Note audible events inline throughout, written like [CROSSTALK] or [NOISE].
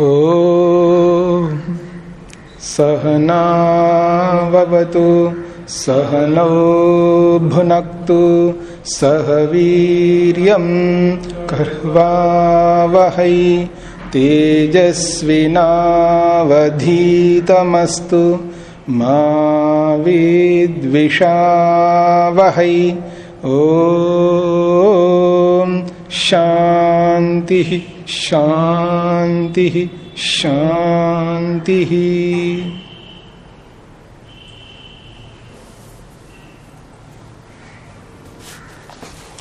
ओ सहनावतु सहनौ भुनक्तु सह वीर्यं कर्वावहै तेजस्विनावधीतमस्तु मा विद्विषावहै। ओ शांति शांति शांति।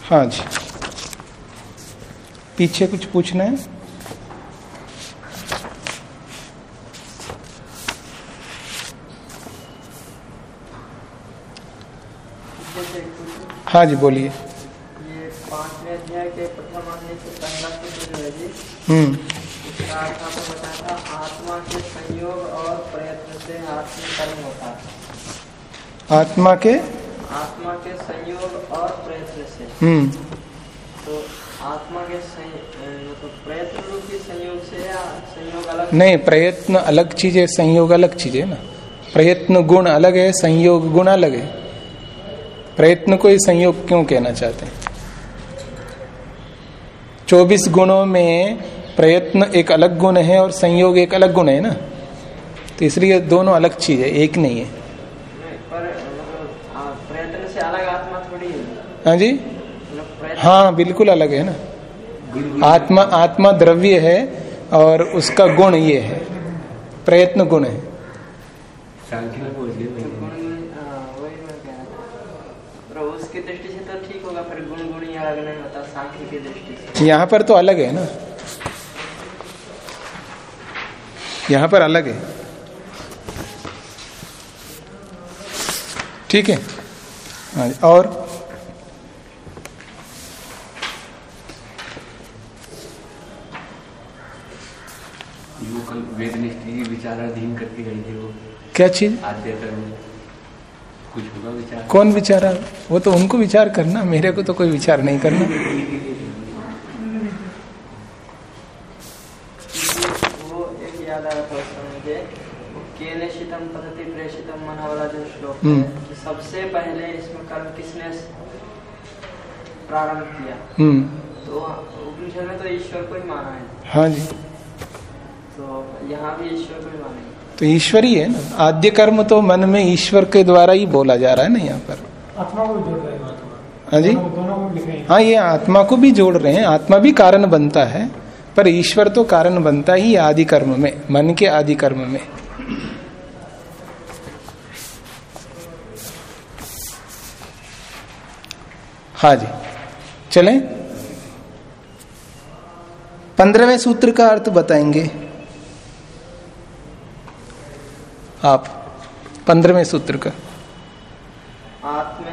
हाँ जी। पीछे कुछ पूछना है? हाँ जी बोलिए ये पाँचवें अध्याय के प्रथम आने से पहला सूत्र जो है जी हम्म उसका अर्थ आपको बताया था से आत्म के आत्मा के संयोग और प्रयत्न से हम्म। तो आत्मा के मतलब प्रयत्न रूपी संयोग से या संयोग अलग नहीं, प्रयत्न अलग चीज़ है, संयोग अलग चीज़ है ना। प्रयत्न गुण अलग है, संयोग गुण अलग है। प्रयत्न को ही संयोग क्यों कहना चाहते हैं? चौबीस गुणों में प्रयत्न एक अलग गुण है और संयोग एक अलग गुण है ना? तो इसलिए दोनों अलग चीज़ है एक नहीं है। नहीं, पर मतलब आ, प्रयत्न से अलग आत्मा थोड़ी है। हाँ जी? मतलब हाँ बिल्कुल अलग है ना? आत्मा आत्मा द्रव्य है और उसका गुण ये है। प्रयत्न गुण है। तो हाँ, वही मैं कह रहा था। पर उसकी दृष्टि से तो ठीक होगा फिर गुण गुण ही अलग नहीं होता सांख्य की दृष्टि से। यहाँ पर तो अलग है ना? यहाँ पर अलग है। ठीक है? हाँ और? विचाराधीन करके गई थी वो। क्या चीज़? कुछ होगा विचार? कौन विचारा? वो तो उनको विचार करना मेरे को तो कोई विचार नहीं करना [LAUGHS] वो एक याद आ रहा था उस समय मुझे वो केने शीतम पद्धति प्रेषितम मना वाला जो श्लोक है हम्म। कि सबसे पहले इसमें कर्म किसने प्रारंभ किया? हम्म। तो उपनिषद में तो ईश्वर को ही माना है। हाँ जी। तो यहाँ भी ईश्वर को ही मानेंगे। तो ईश्वर ही है ना? आद्य कर्म तो मन में ईश्वर के द्वारा ही बोला जा रहा है ना यहाँ पर। आत्मा को जोड़ रहे हैं हाँ जी। हैं। हाँ ये आत्मा को भी जोड़ रहे हैं। आत्मा भी कारण बनता है पर ईश्वर तो कारण बनता ही आदि कर्म में मन के आदि कर्म में। हाँ जी। चलें। पंद्रहवें सूत्र का अर्थ बताएँगे। आप पंद्रहवें सूत्र का। आत्मा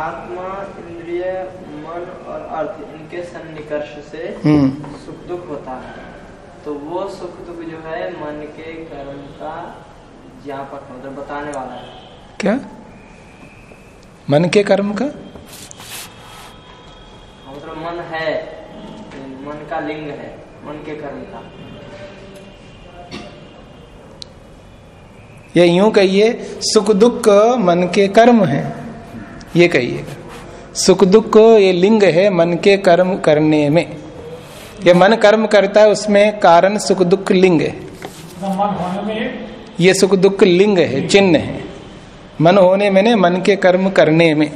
आत्मा इंद्रिय मन और अर्थ इनके सन्निकर्ष से हम्म। सुख दुख होता है। तो वो सुख दुख जो है मन के कर्म का ज्ञापक मतलब बताने वाला है। क्या? मन के कर्म का? मतलब मन है, मन का लिंग है, मन के कर्म का। या यूँ कहिए, सुख दुख मन के कर्म है। ये कहिएगा सुख दुख ये लिंग है मन के कर्म करने में। ये मन कर्म करता है, उसमें कारण सुख दुख लिंग है। ये सुख दुख लिंग है, चिन्ह है। मन होने में ने मन के कर्म करने में।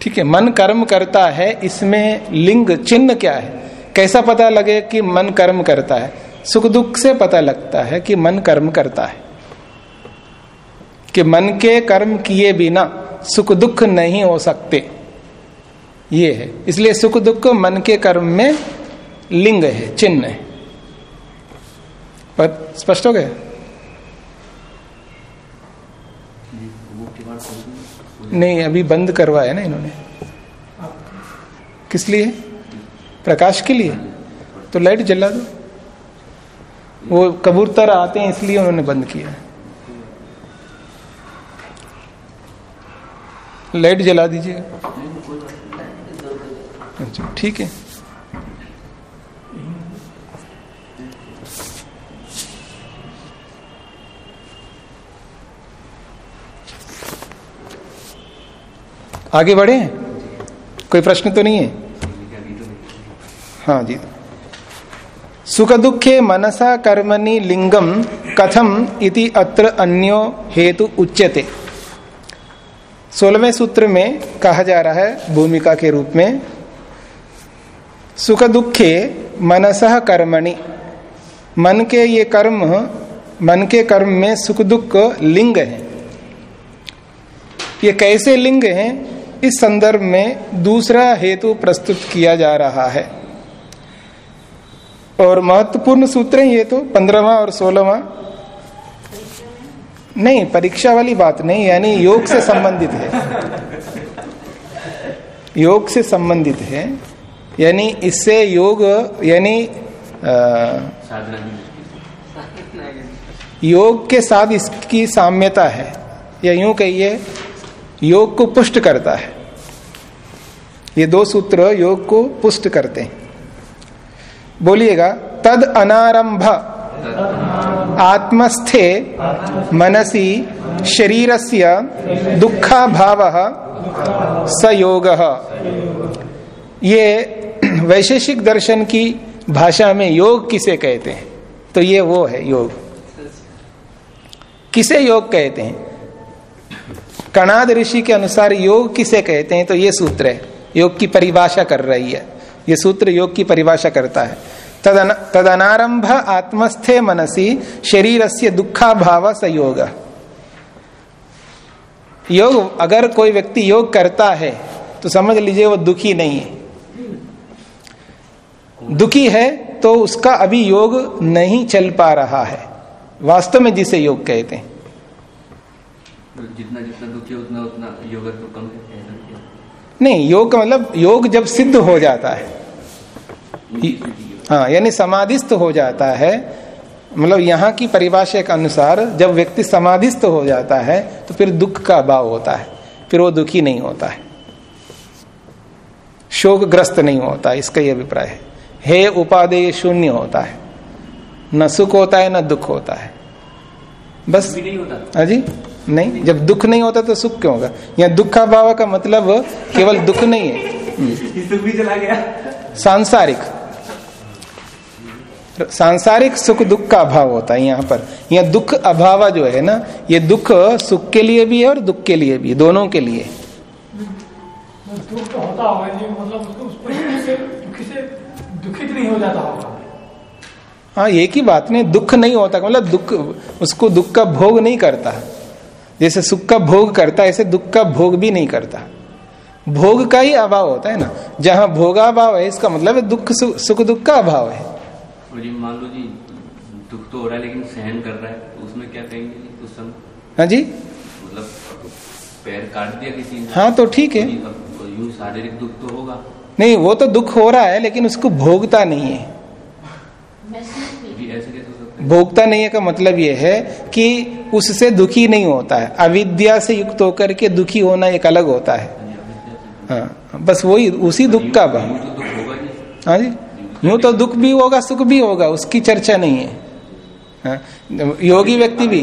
ठीक है, मन कर्म करता है, इसमें लिंग चिन्ह क्या है? कैसा पता लगे कि मन कर्म करता है? सुख दुख से पता लगता है कि मन कर्म करता है। कि मन के कर्म किए बिना सुख दुख नहीं हो सकते। ये है। इसलिए सुख दुख मन के कर्म में लिंग है, चिन्ह है। पर स्पष्ट हो गया वो के बाद कौन सी? नहीं अभी बंद करवाया ना इन्होंने। किस लिए? प्रकाश के लिए? तो लाइट जला दो। वो कबूतर आते हैं, इसलिए उन्होंने बंद किया। लाइट जला दीजिए। अच्छा ठीक है। आगे बढ़े? कोई प्रश्न तो नहीं है? हाँ जी। सुख दुखे मनसा कर्मणि लिंगम कथम इति अत्र अन्यो हेतु उच्यते। सोलहवें सूत्र में कहा जा रहा है भूमिका के रूप में सुख दुखे मनसह कर्मणि, मन के ये कर्म, मन के कर्म में सुख दुख लिंग है। ये कैसे लिंग हैं? इस संदर्भ में दूसरा हेतु प्रस्तुत किया जा रहा है। और महत्वपूर्ण सूत्र है ये तो पंद्रहवा और सोलहवा। नहीं, परीक्षा वाली बात नहीं, यानी योग से संबंधित है। योग से संबंधित है, यानी इससे योग, यानी योग के साथ इसकी साम्यता है। या यूँ कहिए योग को पुष्ट करता है। ये दो सूत्र योग को पुष्ट करते हैं। बोलिएगा, तद अनारंभ, आत्मस्थे, मनसी, शरीरस्य दुखा भाव स योग ये वैशेषिक दर्शन की भाषा में योग किसे कहते हैं? तो ये वो है योग। किसे योग कहते हैं? कणाद ऋषि के अनुसार योग किसे कहते हैं? तो ये सूत्र है। योग की परिभाषा कर रही है। ये सूत्र योग की परिभाषा करता है। तदन, तदनारंभ आत्मस्थे मनसी शरीर से दुखा भाव संयोग। योग अगर कोई व्यक्ति योग करता है तो समझ लीजिए वो दुखी नहीं है। दुखी है तो उसका अभी योग नहीं चल पा रहा है। वास्तव में जिसे योग कहते हैं। जितना जितना दुखी उतना उतना योग तो कम है नहीं योग का मतलब योग जब सिद्ध हो जाता है है। यानी समाधिस्थ हो जाता है मतलब यहाँ की परिभाषा के अनुसार जब व्यक्ति समाधिस्थ हो जाता है तो फिर दुख का अभाव होता है फिर वो दुखी नहीं होता है। शोकग्रस्त नहीं होता इसका ये अभिप्राय है। हे उपादेय शून्य होता है। न सुख होता है न दुख होता है। बस। नहीं होता। हाँ जी। नहीं जब दुख नहीं होता तो सुख क्यों होगा? यहाँ दुखा भाव का मतलब केवल दुख नहीं है। सुख भी चला गया। सांसारिक। सांसारिक सुख दुख का अभाव होता है यहाँ पर। यह दुख अभाव जो है ना ये दुख सुख के लिए भी है और दुख के लिए भी दोनों के लिए। दुख तो होता होगा जी मतलब उसको उस परिस्थिति से दुखी से दुखित नहीं हो जाता होगा। हाँ एक ही बात नहीं दुख नहीं होता मतलब दुख उसको दुख का भोग नहीं करता। जैसे सुख का भोग करता है ऐसे दुख का भोग भी नहीं करता। भोग का ही अभाव होता है ना। जहाँ भोगाभाव है इसका मतलब है दुख सुख दुख का अभाव है। मान लो जी दुख तो हो रहा है लेकिन सहन कर रहा है तो उसमें क्या कहेंगे उस समय हाँ जी। मतलब पैर काट दिया किसी ने। हाँ तो ठीक है। यूँ शारीरिक दुख तो होगा। नहीं वो तो दुख हो रहा है लेकिन उसको भोगता नहीं है जी ऐसे कैसे हो सकता है भोगता नहीं है का मतलब यह है कि उससे दुखी नहीं होता है। अविद्या से युक्त होकर के दुखी होना एक अलग होता है। हाँ बस वही उसी दुख का भाव। हाँ जी? यूँ तो दुख भी होगा सुख भी होगा उसकी चर्चा नहीं है। हाँ, योगी व्यक्ति भी।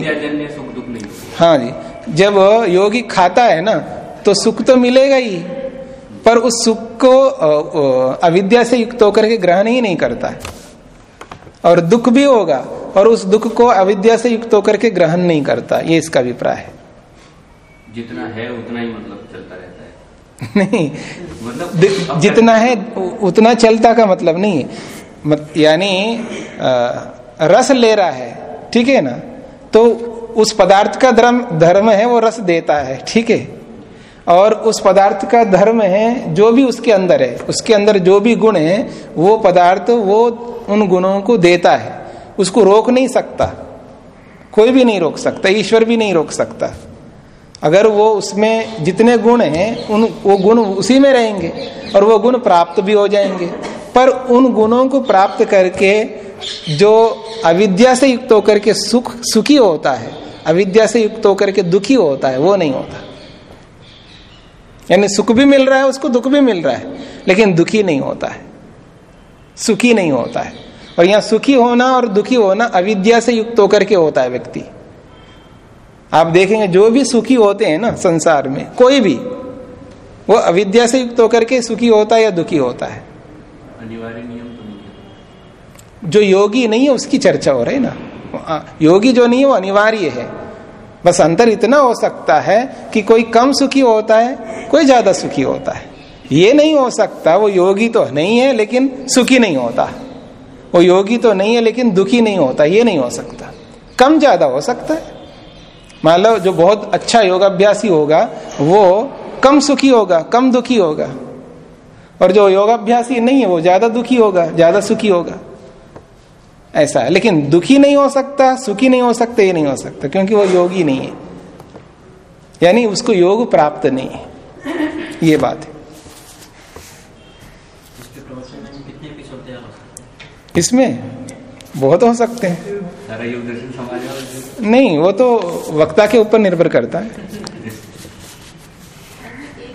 हाँ जी जब योगी खाता है ना तो सुख तो मिलेगा ही पर उस सुख को अविद्या से युक्त होकर के ग्रहण ही नहीं करता है। और दुख भी होगा और उस दुख को अविद्या से युक्त होकर के ग्रहण नहीं करता। ये इसका अभिप्राय है। जितना है उतना ही मतलब चलता रहता है। नहीं मतलब जितना है उतना चलता का मतलब नहीं मत, यानी रस ले रहा है ठीक है ना? तो उस पदार्थ का धर्म धर्म है वो रस देता है ठीक है? और उस पदार्थ का धर्म है जो भी उसके अंदर है उसके अंदर जो भी गुण है वो पदार्थ वो उन गुणों को देता है। उसको रोक नहीं सकता। कोई भी नहीं रोक सकता, ईश्वर भी नहीं रोक सकता। अगर वो उसमें जितने गुण हैं, उन, वो गुण उसी में रहेंगे और वो गुण प्राप्त भी हो जाएँगे। पर उन गुणों को प्राप्त करके जो अविद्या से युक्त होकर के सुख, सुखी होता है, अविद्या से युक्त होकर के दुखी होता है, वो नहीं होता। यानी सुख भी मिल रहा है, उसको दुख भी मिल रहा है, लेकिन दुखी नहीं होता है। सुखी नहीं होता है। और यहाँ सुखी होना और दुखी होना अविद्या से युक्त होकर के होता है व्यक्ति। आप देखेंगे जो भी सुखी होते हैं ना संसार में कोई भी वो अविद्या से युक्त होकर के सुखी होता है या दुखी होता है? अनिवार्य नियम तो नहीं जो योगी नहीं है उसकी चर्चा हो रही ना? योगी जो नहीं है वो अनिवार्य है। बस अंतर इतना हो सकता है कि कोई कम सुखी होता है कोई ज़्यादा सुखी होता है। ये नहीं हो सकता वो योगी तो नहीं है लेकिन सुखी नहीं होता। वो योगी तो नहीं है, लेकिन दुखी नहीं होता, ये नहीं हो सकता। कम ज़्यादा हो सकता है। मान लो, जो बहुत अच्छा योगाभ्यासी होगा, वो कम सुखी होगा, कम दुखी होगा। और जो योगाभ्यासी नहीं है, वो ज़्यादा दुखी होगा, ज़्यादा सुखी होगा। ऐसा है। लेकिन दुखी नहीं हो सकता, सुखी नहीं हो सकता, ये नहीं हो सकता, क्योंकि वो योगी नहीं है। यानी उसको योग प्राप्त नहीं है। ये बात है इसके प्रवचन में कितने एपिसोड तैयार हो सकते हैं इसमें बहुत हो सकते हैं। नहीं वो तो वक्ता के ऊपर निर्भर करता है। एक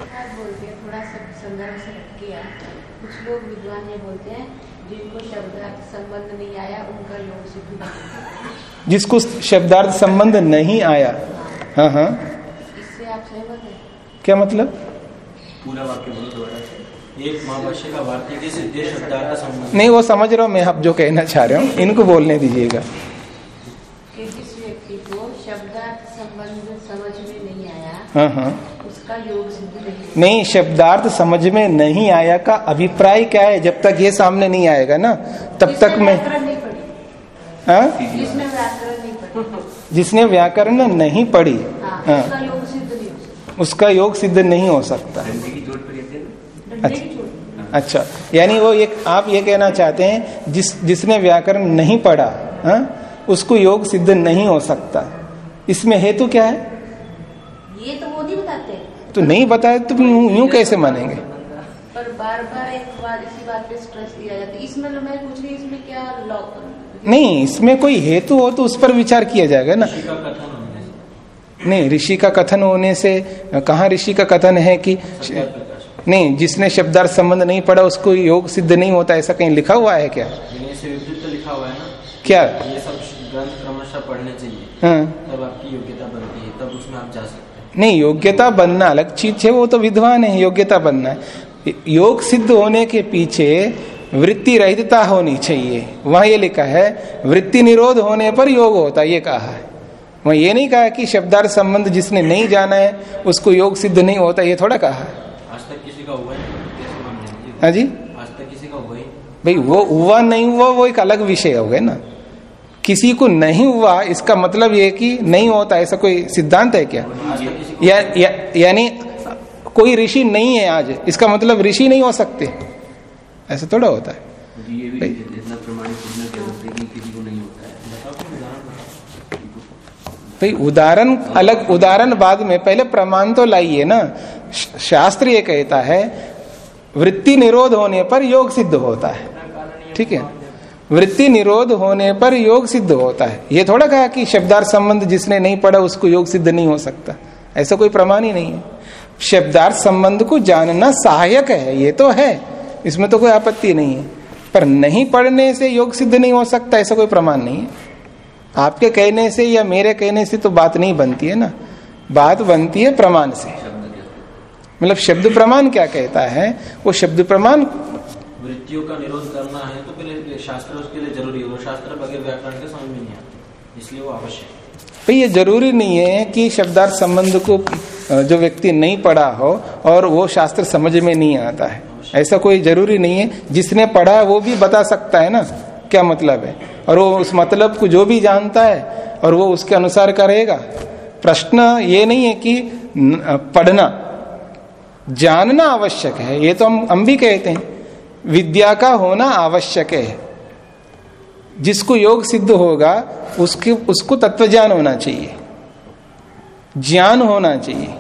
बात बोलते थोड़ा सा संदर्भ से हट किया कुछ लोग विद्वान ये बोलते जिनको शब्दार्थ संबंध नहीं आया उनका योग सिद्ध नहीं होता। जिसको शब्दार्थ संबंध नहीं आया। हाँ हाँ। इससे आप सहमत क्या मतलब? पूरा वाक्य बोलो दोबारा एक महाभाष्य का वार्तिक संबंध। नहीं वो समझ रहा हूँ मैं आप जो कहना चाह रहे हो इनको बोलने दीजिएगा। कि जिस व्यक्ति को शब्दार्थ समझ में नहीं आया हाँ हाँ। उसका योग सिद्ध नहीं शब्दार्थ समझ में नहीं आया का अभिप्राय क्या है? जब तक ये सामने नहीं आएगा ना तब तक मैं नहीं पढ़ी। हाँ? जिसने व्याकरण नहीं पढ़ी। जिसने व्याकरण नहीं पढ़ी हाँ हाँ। उसका योग सिद्ध नहीं हो सकता। चोट अच्छा यानी वो एक आप ये कहना चाहते हैं जिस जिसने व्याकरण नहीं पढ़ा हाँ उसको योग सिद्ध नहीं हो सकता। इसमें हेतु क्या है? ये तो वो नहीं बताते। तो नहीं बताए तो यूँ कैसे मानेंगे? पर बार बार एक बार इसी बात पे स्ट्रेस दिया जाता है। इसमें मैं पूछ रही इसमें क्या लॉ नहीं इसमें कोई हेतु हो तो उस पर विचार किया जाएगा ना। ऋषि का कथन होने से। नहीं ऋषि का कथन होने से कहा ऋषि का कथन है कि नहीं जिसने शब्दार्थ संबंध नहीं पढ़ा उसको योग सिद्ध नहीं होता ऐसा कहीं लिखा हुआ है क्या? तो लिखा हुआ है ना? क्या? ये सब ग्रंथ क्रमशः पढ़ने चाहिए। हाँ। तब आपकी योग्यता बनती है तब उसमें आप जा सकते हैं। नहीं योग्यता बनना अलग चीज़ है वो तो विद्वान है योग्यता बनना है। योग सिद्ध होने के पीछे वृत्ति रहितता होनी चाहिए। वहाँ ये लिखा है वृत्ति निरोध होने पर योग होता ये कहा है। वहाँ ये नहीं कहा कि शब्दार्थ संबंध जिसने नहीं जाना है उसको योग सिद्ध नहीं होता ये थोड़ा कहा है। किसी का हुआ है? हाँ जी। आज तक किसी का हुआ ही? भाई वो हुआ नहीं हुआ वो एक अलग विषय हो गया ना। किसी को नहीं हुआ इसका मतलब ये कि नहीं होता ऐसा कोई सिद्धांत है क्या? या, या, यानी कोई ऋषि नहीं है आज। इसका मतलब ऋषि नहीं हो सकते। ऐसा थोड़ा होता है। भाई। है है। उदाहरण भाई उदाहरण अलग उदाहरण बाद में पहले प्रमाण तो लाइए ना। शास्त्र ये कहता है, वृत्ति निरोध होने पर योग सिद्ध होता है। ठीक है? वृत्ति निरोध होने पर योग सिद्ध होता है। ये थोड़ा कहा कि शब्दार्थ संबंध जिसने नहीं पढ़ा, उसको योग सिद्ध नहीं हो सकता। ऐसा कोई प्रमाण ही नहीं है। शब्दार्थ संबंध को जानना सहायक है, ये तो है। इसमें तो कोई आपत्ति नहीं है। पर नहीं पढ़ने से योग सिद्ध नहीं हो सकता, ऐसा कोई प्रमाण नहीं है। आपके कहने से या मेरे कहने से तो बात नहीं बनती है ना। बात बनती है प्रमाण से। मतलब शब्द प्रमाण क्या कहता है? वो शब्द प्रमाण वृत्तियों का निरोध करना है तो पहले शास्त्र उसके लिए ज़रूरी है। वो शास्त्र बगैर व्याकरण के समझ में नहीं आता इसलिए वो आवश्यक है। भाई ये ज़रूरी नहीं है कि शब्दार्थ संबंध को जो व्यक्ति नहीं पढ़ा हो और वो शास्त्र समझ में नहीं आता है। ऐसा कोई ज़रूरी नहीं है। जिसने पढ़ा है वो भी बता सकता है ना क्या मतलब है? और वो उस मतलब को जो भी जानता है और वो उसके अनुसार करेगा। प्रश्न ये नहीं है कि पढ़ना जानना आवश्यक है। ये तो हम हम भी कहते हैं, विद्या का होना आवश्यक है। जिसको योग सिद्ध होगा, उसके, उसको तत्व ज्ञान होना चाहिए। ज्ञान होना चाहिए।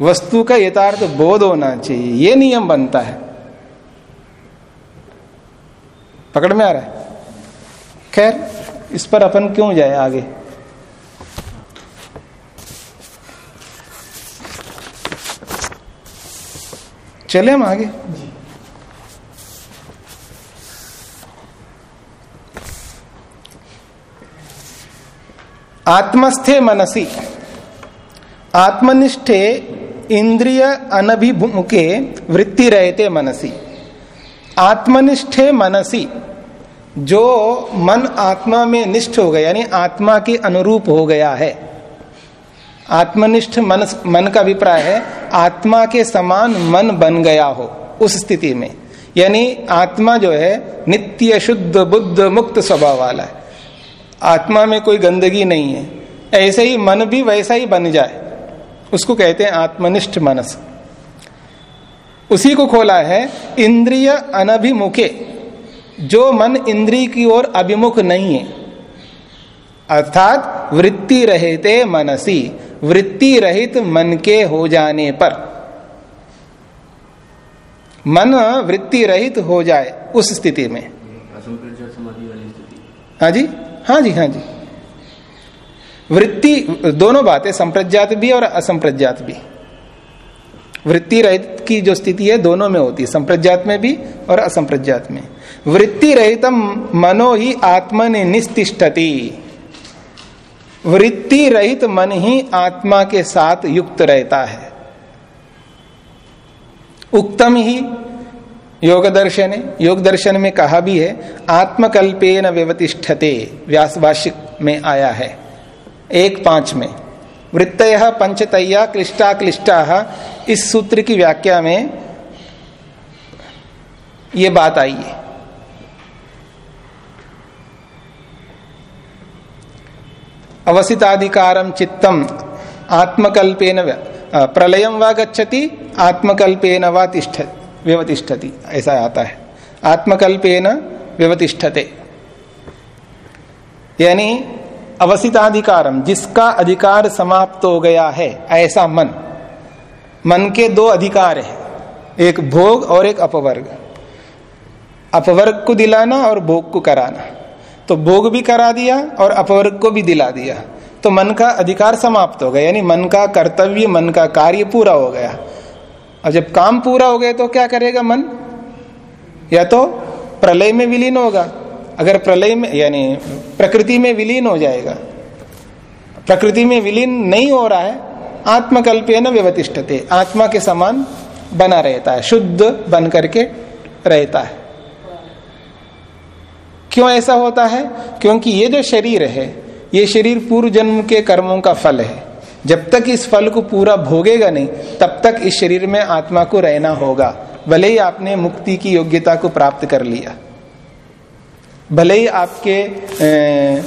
वस्तु का यथार्थ बोध होना चाहिए। ये नियम बनता है। पकड़ में आ रहा है? खैर, इस पर अपन क्यों जाए आगे? चले हम आगे। आत्मस्थे मनसी। आत्मनिष्ठे इंद्रिय अनभिमुखे वृत्ति रहते मनसी। आत्मनिष्ठे मनसी जो मन आत्मा में निष्ठ हो गया यानी आत्मा के अनुरूप हो गया है। आत्मनिष्ठ मन मन का अभिप्राय है, आत्मा के समान मन बन गया हो, उस स्थिति में। यानी आत्मा जो है, नित्य शुद्ध, बुद्ध, मुक्त स्वभाव वाला है। आत्मा में कोई गंदगी नहीं है। ऐसे ही मन भी वैसा ही बन जाए। उसको कहते हैं आत्मनिष्ठ मनस। उसी को खोला है, इंद्रिय अनभिमुखे। जो मन इंद्री की ओर अभिमुख नहीं है। अर्थात वृत्ति रहते मनसी। वृत्ति रहित मन के हो जाने पर। मन वृत्ति रहित हो जाए उस स्थिति में। हाँ जी? हाँ जी हाँ जी। वृत्ति, दोनों बातें संप्रज्ञात भी और असंप्रज्ञात भी। वृत्ति रहित की जो स्थिति है, दोनों में होती है, संप्रज्ञात में भी और असंप्रज्ञात में। वृत्ति रहितम मनो ही आत्मन निस्तिष्ठति। वृत्ति रहित मन ही आत्मा के साथ युक्त रहता है। उक्तम ही योग दर्शन योग दर्शन में कहा भी है, आत्मकल्पेन व्यवतिष्ठते, व्यास में आया है। एक पाँच में वृत्त पंचतया क्लिष्टा क्लिष्टा, इस सूत्र की व्याख्या में ये बात आई है। अवसिताधिकारम चित्तम आत्मकल्पेन प्रलयम व गच्छति, आत्मकल्पेन व तिष्ठ व्यवतिष्ठति। ऐसा आता है। आत्मकल्पेन व्यवतिष्ठते। यानी अवसिताधिकारम जिसका अधिकार समाप्त हो गया है, ऐसा मन। मन के दो अधिकार है, एक भोग और एक अपवर्ग। अपवर्ग को दिलाना और भोग को कराना। तो भोग भी करा दिया और अपवर्ग को भी दिला दिया। तो मन का अधिकार समाप्त हो गया, यानी मन का कर्तव्य, मन का कार्य पूरा हो गया। और जब काम पूरा हो गया तो क्या करेगा मन? या तो प्रलय में विलीन होगा। अगर प्रलय में, यानी प्रकृति में विलीन हो जाएगा। प्रकृति में विलीन नहीं हो रहा है आत्मकल्पे न व्यवतिष्ठते, आत्मा के समान बना रहता है, शुद्ध बन करके रहता है। क्यों ऐसा होता है? क्योंकि ये जो शरीर है ये शरीर पूर्व जन्म के कर्मों का फल है। जब तक इस फल को पूरा भोगेगा नहीं तब तक इस शरीर में आत्मा को रहना होगा। भले ही आपने मुक्ति की योग्यता को प्राप्त कर लिया। भले ही आपके ए, ए,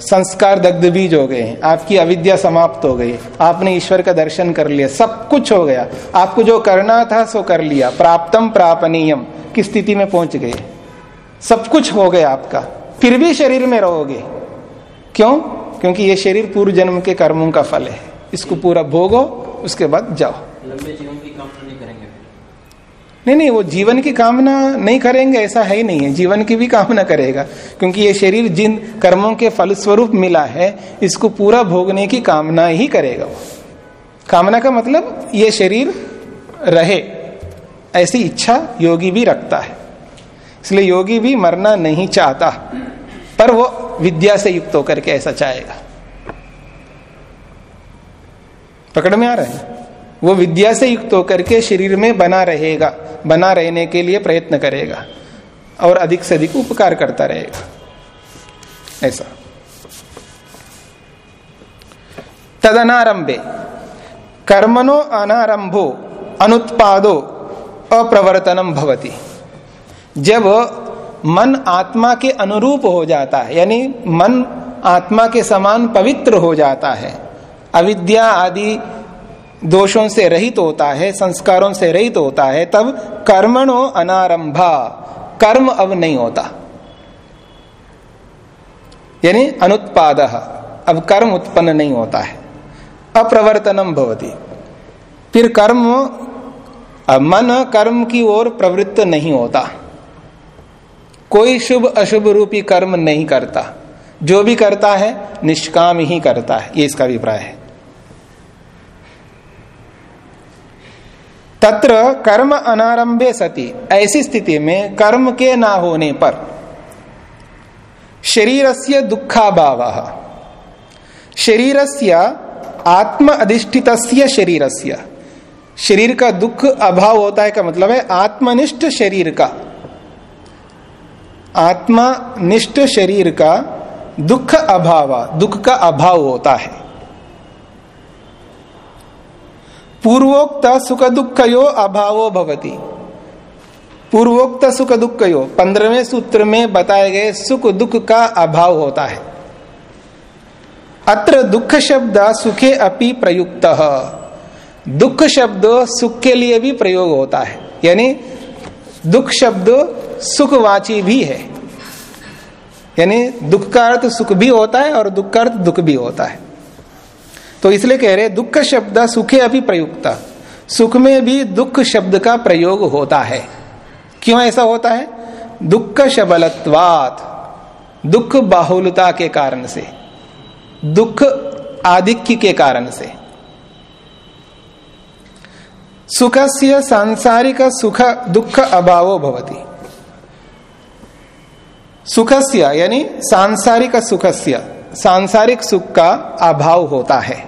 संस्कार दग्ध बीज हो गए हैं आपकी अविद्या समाप्त हो गई आपने ईश्वर का दर्शन कर लिया सब कुछ हो गया। आपको जो करना था सो कर लिया। प्राप्तम प्रापनीयम। किस स्थिति में पहुँच गए? सब कुछ हो गया आपका। फिर भी शरीर में रहोगे। क्यों? क्योंकि ये शरीर पूर्व जन्म के कर्मों का फल है। इसको पूरा भोगो उसके बाद जाओ। लंबे जीवन की कामना नहीं करेंगे नहीं नहीं वो जीवन की कामना नहीं करेंगे ऐसा है ही नहीं है। जीवन की भी कामना करेगा। क्योंकि ये शरीर जिन कर्मों के फलस्वरूप मिला है इसको पूरा भोगने की कामना ही करेगा वो। कामना का मतलब ये शरीर रहे। ऐसी इच्छा योगी भी रखता है। इसलिए योगी भी मरना नहीं चाहता, पर वो विद्या से युक्त होकर के ऐसा चाहेगा। पकड़ में आ रहे हैं? वो विद्या से युक्त होकर के शरीर में बना रहेगा, बना रहने के लिए प्रयत्न करेगा और अधिक से अधिक उपकार करता रहेगा। ऐसा। तदनारंभे, कर्मणो अनारंभो, अनुत्पादो अप्रवर्तनम भवती। जब मन आत्मा के अनुरूप हो जाता है, यानी मन आत्मा के समान पवित्र हो जाता है, अविद्या आदि दोषों से रहित होता है, संस्कारों से रहित होता है, तब कर्मणो अनारंभा, कर्म अब नहीं होता। यानी अनुत्पाद, अब कर्म उत्पन्न नहीं होता है अप्रवर्तनम भवती। फिर कर्म मन कर्म की ओर प्रवृत्त नहीं होता। कोई शुभ अशुभ रूपी कर्म नहीं करता। जो भी करता है, निष्काम ही करता है। ये इसका अभिप्राय है। तत्र कर्म अनारंभे सती। ऐसी स्थिति में कर्म के ना होने पर शरीर से दुखाभाव। शरीर से आत्म अधिष्ठित शरीर शरीर का दुख अभाव होता है का मतलब है? आत्मनिष्ठ शरीर का। आत्मानिष्ठ शरीर का दुख अभाव, दुख का अभाव होता है। पूर्वोक्त सुख दुख यो अभावो भवती। पूर्वोक्त सुख दुख यो पंद्रहवें सूत्र में बताए गए सुख दुख का अभाव होता है। अत्र दुख शब्द सुखे अपि प्रयुक्त। दुख शब्द सुख के लिए भी प्रयोग होता है, यानी दुख शब्द सुखवाची भी है। यानी दुख का अर्थ सुख भी होता है और दुख का अर्थ दुख भी होता है। तो इसलिए कह रहे दुख शब्द सुखे अभी प्रयुक्त। सुख में भी दुख शब्द का प्रयोग होता है। क्यों ऐसा होता है? दुख शबलत्वात। दुख बाहुलता के कारण से। दुख आधिक्य के कारण से। सुखस्य सांसारिक सुख दुख अभावो भवती। सुखस्य, यानी सांसारिक सुखस्य, सांसारिक सुख का अभाव होता है।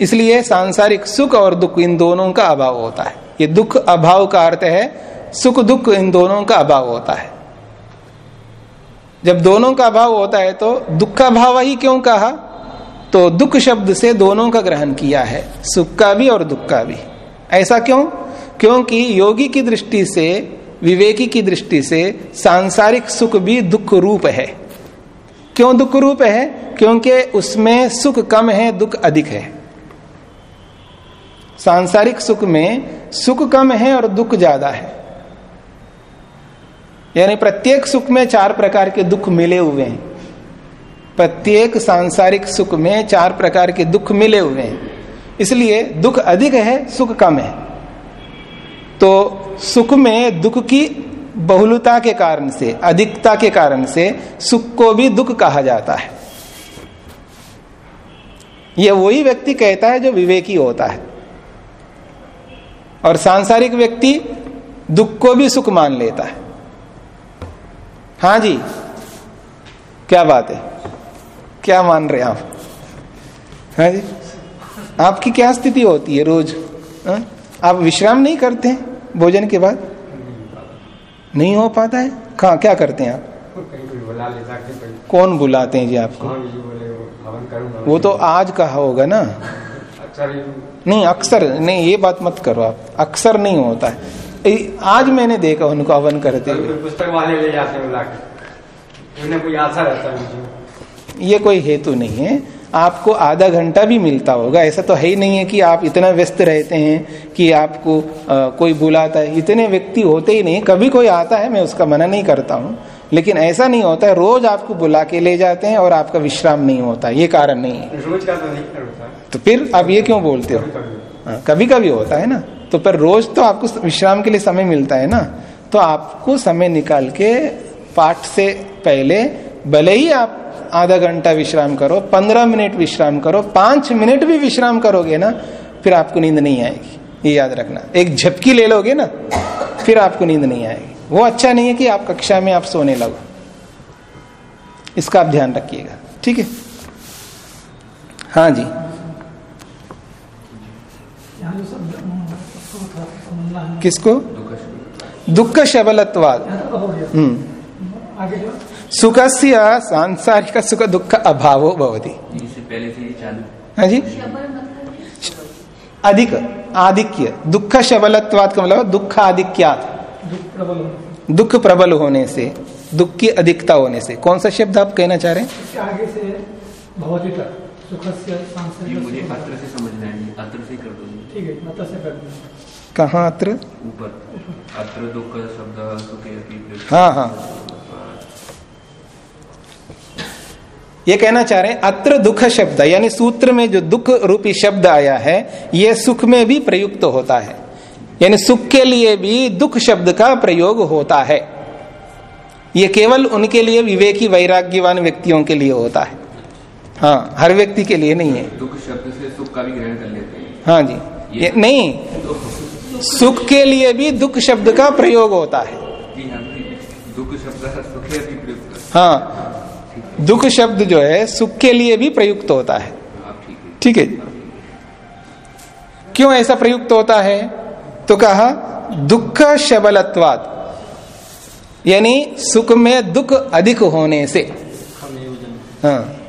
इसलिए सांसारिक सुख और दुख इन दोनों का अभाव होता है। ये दुख अभाव का अर्थ है, सुख दुख इन दोनों का अभाव होता है। जब दोनों का अभाव होता है तो दुख का भाव ही क्यों कहा? तो दुख शब्द से दोनों का ग्रहण किया है सुख का भी और दुख का भी। ऐसा क्यों? क्योंकि योगी की दृष्टि से, विवेकी की दृष्टि से सांसारिक सुख भी दुख रूप है। क्यों दुख रूप है? क्योंकि उसमें सुख कम है, दुख अधिक है। सांसारिक सुख में सुख कम है और दुख ज़्यादा है। यानी प्रत्येक सुख में चार प्रकार के दुख मिले हुए हैं। प्रत्येक सांसारिक सुख में चार प्रकार के दुख मिले हुए हैं। इसलिए दुख अधिक है, सुख कम है। तो सुख में दुख की बहुलता के कारण से, अधिकता के कारण से सुख को भी दुख कहा जाता है। यह वही व्यक्ति कहता है जो विवेकी होता है। और सांसारिक व्यक्ति दुख को भी सुख मान लेता है। हाँ जी, क्या बात है? क्या मान रहे आप? हाँ जी? आपकी क्या स्थिति होती है रोज? हा? आप विश्राम नहीं करते भोजन के बाद? नहीं हो पाता है? कहा, क्या करते हैं आप? बुला कौन बुलाते हैं जी आपको? वो तो आज कहा होगा ना। नहीं, अक्सर, नहीं, ये बात मत करो आप। अक्सर नहीं होता है। आज मैंने देखा उनको हवन करते हुए। पुस्तक वाले ले जाते हैं कोई आशा रहता है ये कोई हेतु नहीं है। आपको आधा घंटा भी मिलता होगा। ऐसा तो है ही नहीं है कि आप इतना व्यस्त रहते हैं कि आपको अ, कोई बुलाता है। इतने व्यक्ति होते ही नहीं। कभी कोई आता है मैं उसका मना नहीं करता हूँ। लेकिन ऐसा नहीं होता है। रोज आपको बुला के ले जाते हैं और आपका विश्राम नहीं होता। ये कारण नहीं है। रोज का तो नहीं करता तो फिर आप ये क्यों बोलते हो? कभी कभी। हाँ, कभी कभी होता है ना। तो पर रोज तो आपको विश्राम के लिए समय मिलता है ना। तो आपको समय निकाल के पाठ से पहले भले ही आप आधा घंटा विश्राम करो पंद्रह मिनट विश्राम करो पाँच मिनट भी विश्राम करोगे ना फिर आपको नींद नहीं आएगी ये याद रखना। एक झपकी ले लोगे ना फिर आपको नींद नहीं आएगी। वो अच्छा नहीं है कि आप कक्षा में आप सोने लगो। इसका आप ध्यान रखिएगा ठीक है? हाँ जी। किसको? दुख शबलत्वाद। तो हम्म। आगे जो सुखस्य सांसारिक सुख दुख अभावो भवति। इससे पहले से ही हाँ जी? मतलब अधिक आधिक्य दुख शबलत्वाद का मतलब दुख आधिक्यात दुख प्रबल होने से दुख प्रबल होने से दुख की अधिकता होने से। कौन सा शब्द आप कहना चाह रहे हैं? आगे से सुख से मुझे अत्र से समझना है अत्र से कर दो। ठीक है से कर देना कहाँ अत्र ऊपर। अत्र दुख शब्द हाँ हाँ। ये कहना चाह रहे हैं अत्र दुख शब्द यानी सूत्र में जो दुख रूपी शब्द आया है ये सुख में भी प्रयुक्त तो होता है। यानी सुख के लिए भी दुख शब्द का प्रयोग होता है। ये केवल उनके लिए विवेकी वैराग्यवान व्यक्तियों के लिए होता है। हाँ हर व्यक्ति के लिए नहीं है। दुख शब्द से सुख का भी ग्रहण कर लेते हैं। हाँ जी। ये नहीं सुख के लिए भी दुख शब्द का प्रयोग होता है। हाँ दुख शब्द जो है, सुख के लिए भी प्रयुक्त होता है। ठीक है क्यों ऐसा प्रयुक्त होता है? तो कहा, दुख शबलत्वाद यानी सुख में दुख अधिक होने से। हाँ।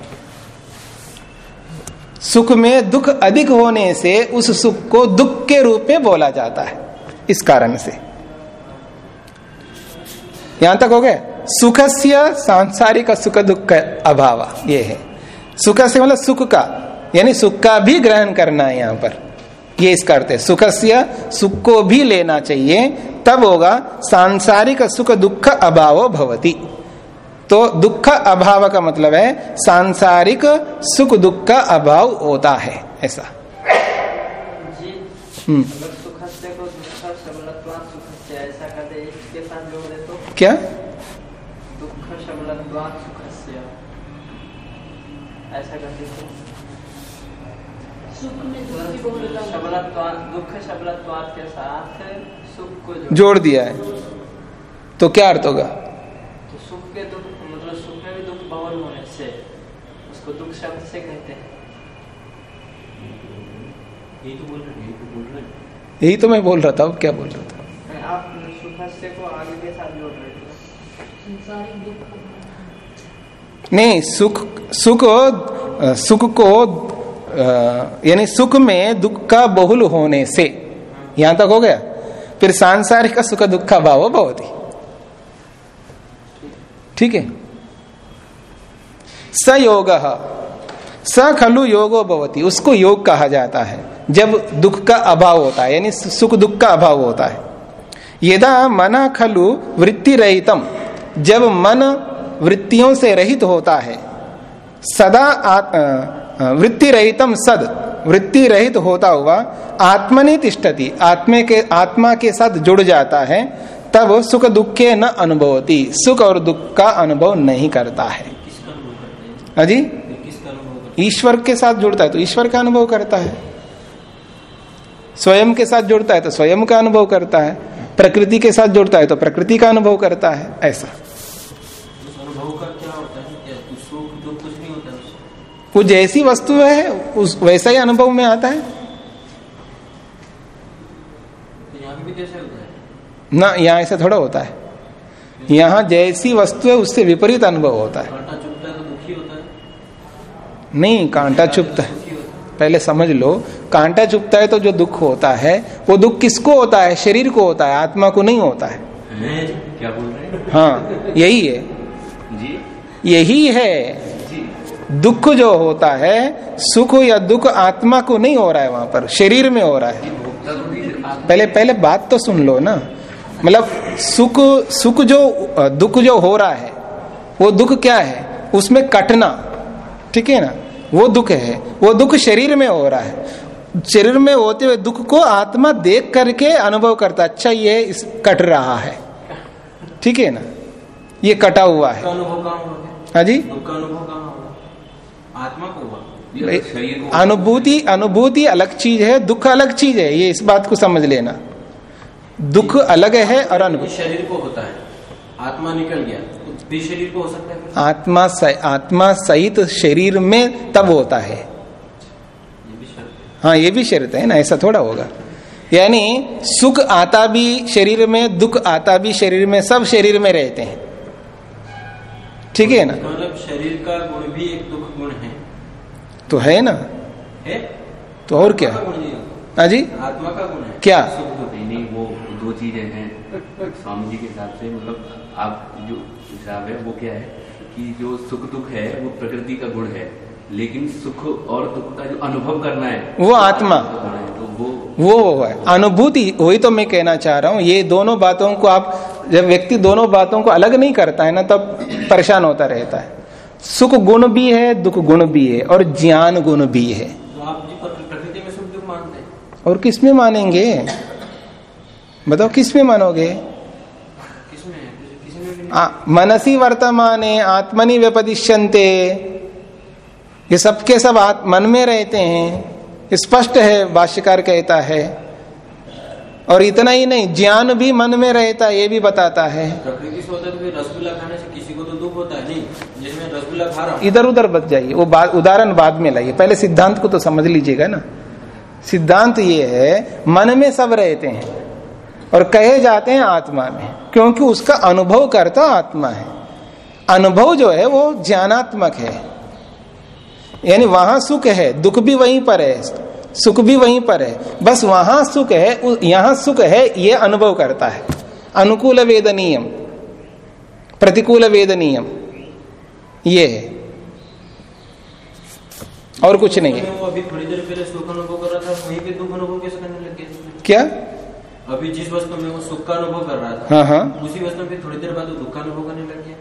सुख में दुख अधिक होने से उस सुख को दुख के रूप में बोला जाता है, इस कारण से। यहाँ तक हो गए सुखस्य सांसारिक सुख दुख का अभाव ये है। सुख से मतलब सुख का यानी सुख का भी ग्रहण करना है यहाँ पर। ये इसका अर्थ है सुखस्य सुख को भी लेना चाहिए तब होगा सांसारिक सुख दुख अभाव भवती। तो दुख अभाव का मतलब है सांसारिक सुख दुख का अभाव होता है ऐसा। जी हम्म अगर सुखस्य को दुख शबलत्वा सुखस्य ऐसा कर दे इसके साथ जोड़ दे तो क्या दुख शबलत्वा सुखस्य ऐसा कर दे तो सुख में दुख की बहुलता होती। शबलत्वा दुख शबलत्वाद के साथ सुख को जोड़ जोड़ दिया है। तो क्या अर्थ होगा? तो सुख के दुख मतलब सुख में भी दुख बहुल होने से उसको दुख शब्द से कहते हैं। यही तो बोल रहे हैं यही तो बोल रहे हैं। यही तो मैं बोल रहा था अब क्या बोल रहा था? आप सुखस्य को आगे के साथ जोड़ रहे थे नहीं सुख सुख सुख को यानी सुख में दुख का बहुल होने से, यहाँ तक हो गया? फिर सांसारिक सुख दुख का भाव बहुत ही। ठीक है? सयोग स खलु योगो भवती, उसको योग कहा जाता है, जब दुख का अभाव होता है, यानी सुख दुख का अभाव होता है। यदा मन खलु वृत्ति रहितम, जब मन वृत्तियों से रहित होता है, सदा वृत्ति रहितम सद। वृत्ति रहित होता हुआ आत्मनि तिष्ठति। आत्मे के, आत्मा के साथ जुड़ जाता है, तब सुख दुख के न अनुभवती। सुख और दुख का अनुभव नहीं करता है। हैं अजी करते ईश्वर के साथ जुड़ता है तो ईश्वर का अनुभव करता है। स्वयं के साथ जुड़ता है तो स्वयं का अनुभव करता है। प्रकृति के साथ जुड़ता है तो प्रकृति का अनुभव करता है। ऐसा हैं? उस अनुभव का क्या होता है क्या कुछ सुख दुख कुछ नहीं होता है उससे वो जैसी वस्तु है उस वैसा ही अनुभव में आता है। ना यहाँ ऐसा थोड़ा होता है। यहाँ जैसी वस्तु है उससे विपरीत अनुभव होता है। तो नहीं कांटा चुभता है। पहले समझ लो कांटा चुपता है तो जो दुख होता है वो दुख किसको होता है? शरीर को होता है आत्मा को नहीं होता है। क्या बोल रहे हैं? हाँ यही है। जी। यही है। दुख जो होता है सुख या दुख आत्मा को नहीं हो रहा है वहाँ पर शरीर में हो रहा है। पहले पहले बात तो सुन लो ना। मतलब सुख सुख जो दुख जो हो रहा है वो दुख क्या है? उसमें कटना ठीक है ना? वो दुख है। वो दुख शरीर में हो रहा है। शरीर में होते हुए दुख को आत्मा देख करके अनुभव करता है, अच्छा ये इस कट रहा है। ठीक है ना? ये कटा हुआ है। हाँ? जी दुख का अनुभव कहाँ होगा आत्मा को हुआ। शरीर को अनुभूति अनुभूति अलग चीज़ है दुख अलग चीज़ है ये इस बात को समझ लेना। दुख अलग है और अनुभूति। शरीर को होता है। आत्मा निकल गया तो भी शरीर को हो सकता है आत्मा सह- आत्मा सहित शरीर में तब होता है। है। ये भी शर्त है ना ऐसा थोड़ा होगा। यानी सुख आता भी शरीर में दुख आता भी शरीर में सब शरीर में रहते हैं। ठीक है ना? मतलब शरीर का गुण भी एक दुख तो है ना? है? तो और क्या? है। जी? आत्मा का गुण है। क्या? सुख नहीं वो दो चीज़ें हैं। स्वामी जी के हिसाब से मतलब आप जो हिसाब है वो क्या है कि जो सुख दुख है वो प्रकृति का गुण है। लेकिन सुख और दुख का जो अनुभव करना है वो आत्मा। तो वो वो वो है। अनुभूति वही तो मैं कहना चाह रहा हूँ। ये दोनों बातों को आप जब व्यक्ति दोनों बातों को अलग नहीं करता है ना तब परेशान होता रहता है। सुख गुण भी है दुख गुण भी है और ज्ञान गुण भी है। तो आप प्रकृति में सुख दुख मानते हैं? और किसमें मानेंगे? बताओ किसमें मानोगे? किसमें किसी, किसी में भी नहीं। आ, मनसी वर्तमाने आत्मनि व्यपदिश्यंते ये सब के सब आत, मन में रहते हैं। स्पष्ट है भाष्यकार कहता है। और इतना ही नहीं ज्ञान भी मन में रहता है ये भी बताता है। तो रसगुल्ला खाने से किसी को तो दुख होता है नहीं। रसगुल्ला खा रहा इधर उधर बच जाइए वो बा- उदाहरण बाद में लाइए। पहले सिद्धांत को तो समझ लीजिएगा ना। सिद्धांत ये है मन में सब रहते हैं और कहे जाते हैं आत्मा में क्योंकि उसका अनुभव करता आत्मा है। अनुभव जो है वो ज्ञानात्मक है। यानी वहाँ सुख है दुख भी वहीं पर है। सुख भी वहीं पर है। बस वहाँ सुख है यहाँ सुख है ये अनुभव करता है। अनुकूल वेदनीयम प्रतिकूल वेदनीयम ये है। और कुछ नहीं है। अभी थोड़ी देर पहले सुख अनुभव कर रहा था वहीं पे दुख अनुभव कैसे करने लग गया? क्या? अभी जिस वस्तु में वो सुख का अनुभव कर रहा था हाँ हाँ। उसी वस्तु में थोड़ी देर बाद वो दुख का अनुभव करने लग गया।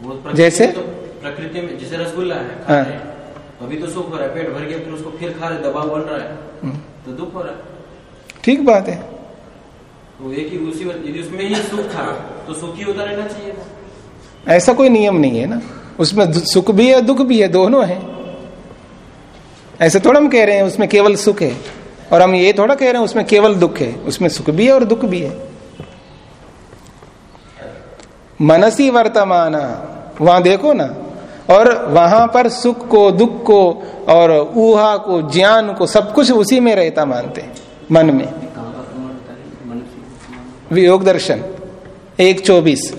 वो जैसे? तो प्रकृति में जैसे रसगुल्ला है हाँ। हैं। अभी तो सुख हो रहा है पेट भर गया फिर उसको फिर खा रहे दबाव बन रहा है। हम्म। तो दुख हो रहा है। ठीक बात है। तो एक ही उसी यदि उसमें ही सुख था तो सुखी होता रहना चाहिए ऐसा कोई नियम नहीं है ना। उसमें सुख भी है दुख भी है दोनों है। ऐसे थोड़ा हम कह रहे हैं उसमें केवल सुख है। और हम ये थोड़ा कह रहे हैं उसमें केवल दुख है। उसमें सुख भी है और दुख भी है। मनसी वर्तमान। वहाँ देखो ना और वहाँ पर सुख को दुख को और ऊहा को ज्ञान को सब कुछ उसी में रहता मानते मन में। कहाँ का प्रमाण बता रहे मन से योग दर्शन एक चौबीस।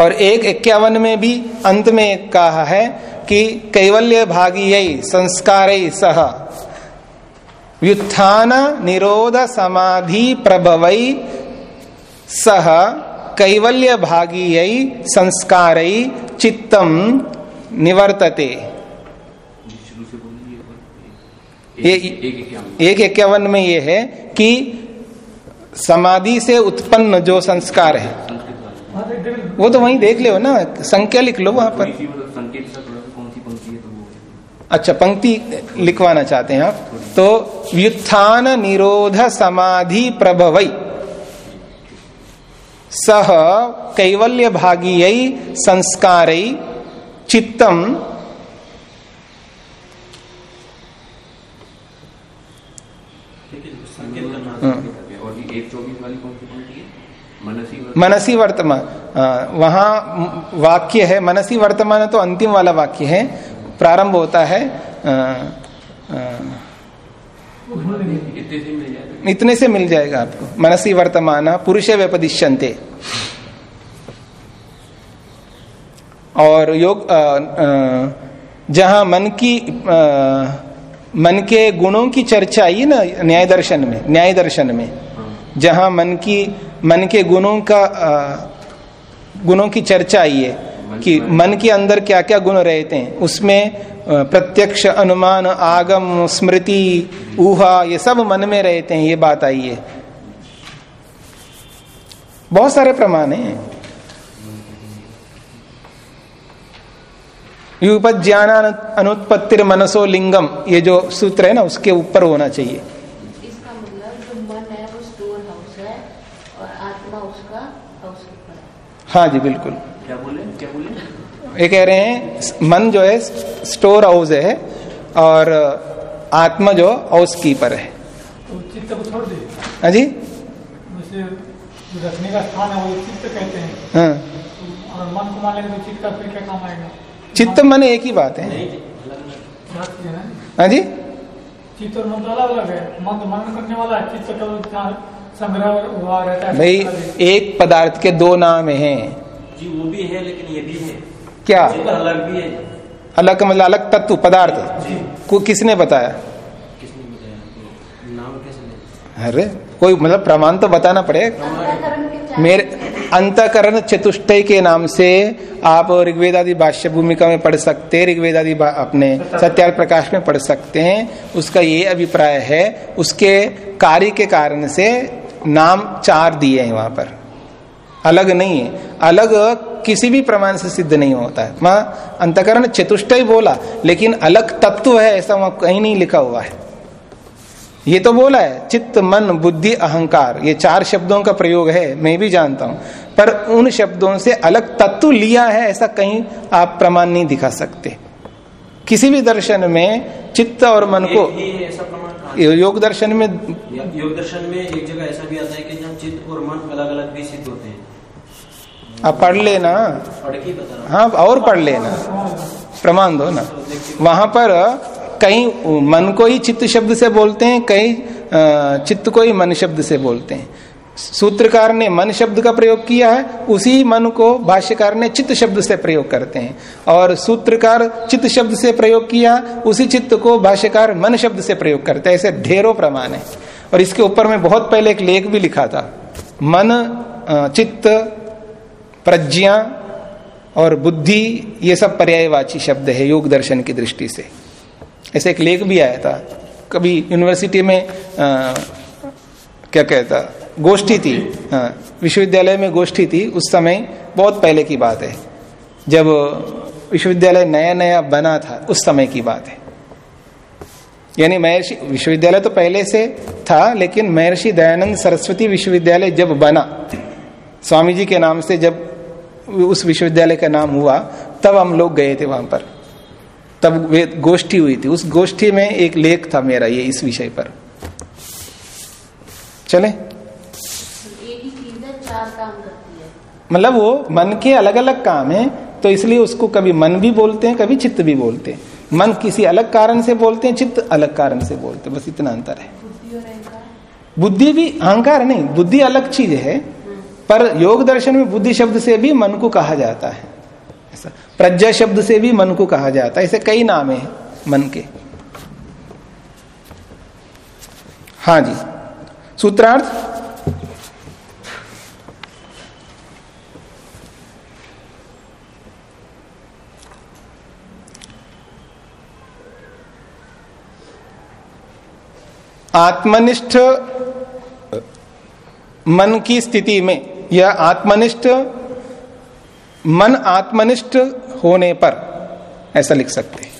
और एक इक्यावन में भी अंत में कहा है कि कैवल्य भागी संस्कार सह। व्युत्थान निरोध समाधि प्रभवई सह। कैवल्य भागी संस्कार चित्तम निवर्तते। ये एक इक्यावन में ये है कि समाधि से उत्पन्न जो संस्कार है। वो तो वहीं देख लो ना संख्या लिख लो वहाँ पर। अच्छा पंक्ति लिखवाना चाहते हैं आप। तो व्युत्थान निरोध समाधि प्रभवई सह कैवल्य भागी संस्कार चित्तम है हाँ। है मनसी मनसी वर्तमान वहाँ वाक्य है मनसी वर्तमान तो अंतिम वाला वाक्य है प्रारंभ होता है आ, आ, इतने से मिल जाएगा आपको। मनसी वर्तमान पुरुष व्यपदिश्यंते और योग जहाँ मन की अ, मन के गुणों की चर्चा आई ना न्याय दर्शन में न्याय दर्शन में जहाँ मन की मन के गुणों का अ, गुणों की चर्चा आई है कि मन के अंदर क्या क्या गुण रहते हैं उसमें प्रत्यक्ष अनुमान आगम स्मृति ऊहा ये सब मन में रहते हैं ये बात आई है। बहुत सारे प्रमाण हैं। युपज्ञान अनुत्पत्तिर मनसो लिंगम ये जो सूत्र है ना उसके ऊपर होना चाहिए। इसका मतलब जो मन है वो स्टोर ये कह रहे हैं मन जो है स्टोर हाउस है और आत्मा जो हाउस कीपर है। तो चित्त को छोड़ दे। हाँ जी? रखने का स्थान है वो चित्त कहते हैं। हाँ। तो अगर मन को मान लेंगे तो चित्त का फिर क्या काम आएगा? चित्त मन एक ही बात है। है हाँ जी? चित्त और मन तो अलग अलग है। मन तो मनन करने वाला है चित्त जहाँ संग्रह हुआ रहता है। भाई एक पदार्थ के दो नाम हैं। जी वो भी है लेकिन ये भी है। क्या? अलग भी है। अलग का मतलब अलग तत्व पदार्थ। को किसने बताया? किसने बताया? नाम कैसे अरे कोई मतलब प्रमाण तो बताना पड़ेगा। मेरे अंतकरण चतुष्टय के नाम से आप ऋग्वेदादि भाष्य भूमिका में पढ़ सकते हैं ऋग्वेदादि अपने सत्यार्थ प्रकाश में पढ़ सकते हैं। उसका ये अभिप्राय है उसके कार्य के कारण से नाम चार दिए हैं वहाँ पर। अलग नहीं है। अलग किसी भी प्रमाण से सिद्ध नहीं होता है। वहाँ अंतकरण चतुष्टय बोला लेकिन अलग तत्व है ऐसा वहाँ कहीं नहीं लिखा हुआ है। ये तो बोला है चित्त मन बुद्धि अहंकार ये चार शब्दों का प्रयोग है मैं भी जानता हूँ। पर उन शब्दों से अलग तत्व लिया है ऐसा कहीं आप प्रमाण नहीं दिखा सकते। किसी भी दर्शन में चित्त और मन को? योग दर्शन में योग दर्शन में एक जगह ऐसा भी आता है कि चित्त और मन अलग अलग भी सिद्ध होते हैं। आप पढ़ लेना। पढ़ के ही हूँ हाँ और पढ़ लेना। प्रमाण दो ना। वहाँ पर कई मन को ही चित्त शब्द से बोलते हैं कई चित्त को ही मन शब्द से बोलते हैं। सूत्रकार ने मन शब्द का प्रयोग किया है, उसी मन को भाष्यकार ने चित्त शब्द से प्रयोग करते हैं। और सूत्रकार चित्त शब्द से प्रयोग किया, उसी चित्त को भाष्यकार मन शब्द से प्रयोग करते हैं। ऐसे ढेरों प्रमाण है। और इसके ऊपर में बहुत पहले एक लेख भी लिखा था। मन चित्त प्रज्ञा और बुद्धि ये सब पर्यायवाची शब्द है योग दर्शन की दृष्टि से। ऐसे एक लेख भी आया था। कभी यूनिवर्सिटी में आ, क्या कहता गोष्ठी थी। विश्वविद्यालय में गोष्ठी थी। उस समय बहुत पहले की बात है। जब विश्वविद्यालय नया नया बना था उस समय की बात है। यानी महर्षि विश्वविद्यालय तो पहले से था लेकिन महर्षि दयानंद सरस्वती विश्वविद्यालय जब बना स्वामी जी के नाम से जब उस विश्वविद्यालय का नाम हुआ तब हम लोग गए थे वहाँ पर। तब वे गोष्ठी हुई थी। उस गोष्ठी में एक लेख था मेरा ये इस विषय पर। चले। मतलब वो मन के अलग अलग काम है तो इसलिए उसको कभी मन भी बोलते हैं कभी चित्त भी बोलते हैं। मन किसी अलग कारण से बोलते हैं चित्त अलग कारण से बोलते हैं। बस इतना अंतर है। बुद्धि भी अहंकार नहीं बुद्धि अलग चीज़ है। पर योग दर्शन में बुद्धि शब्द से भी मन को कहा जाता है। ऐसा। प्रज्ञा शब्द से भी मन को कहा जाता है। ऐसे कई नाम है मन के। हाँ जी। सूत्रार्थ? आत्मनिष्ठ मन की स्थिति में या आत्मनिष्ठ, मन आत्मनिष्ठ होने पर, ऐसा लिख सकते हैं।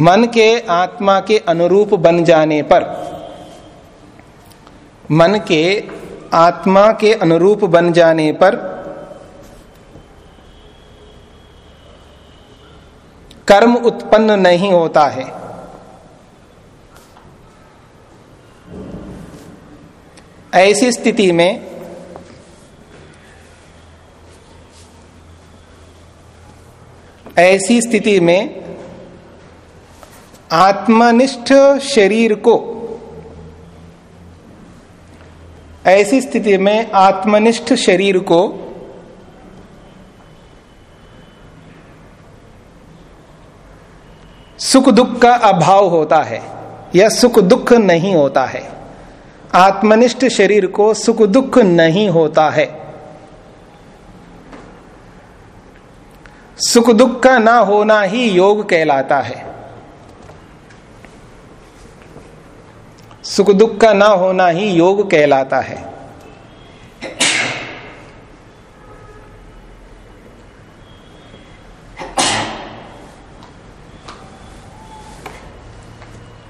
मन के आत्मा के अनुरूप बन जाने पर, मन के आत्मा के अनुरूप बन जाने पर, कर्म उत्पन्न नहीं होता है। ऐसी स्थिति में ऐसी स्थिति में आत्मनिष्ठ शरीर को ऐसी स्थिति में आत्मनिष्ठ शरीर को सुख दुख का अभाव होता है या सुख दुख नहीं होता है। आत्मनिष्ठ शरीर को सुख दुख नहीं होता है। सुख दुख का ना होना ही योग कहलाता है। सुख दुख का ना होना ही योग कहलाता है।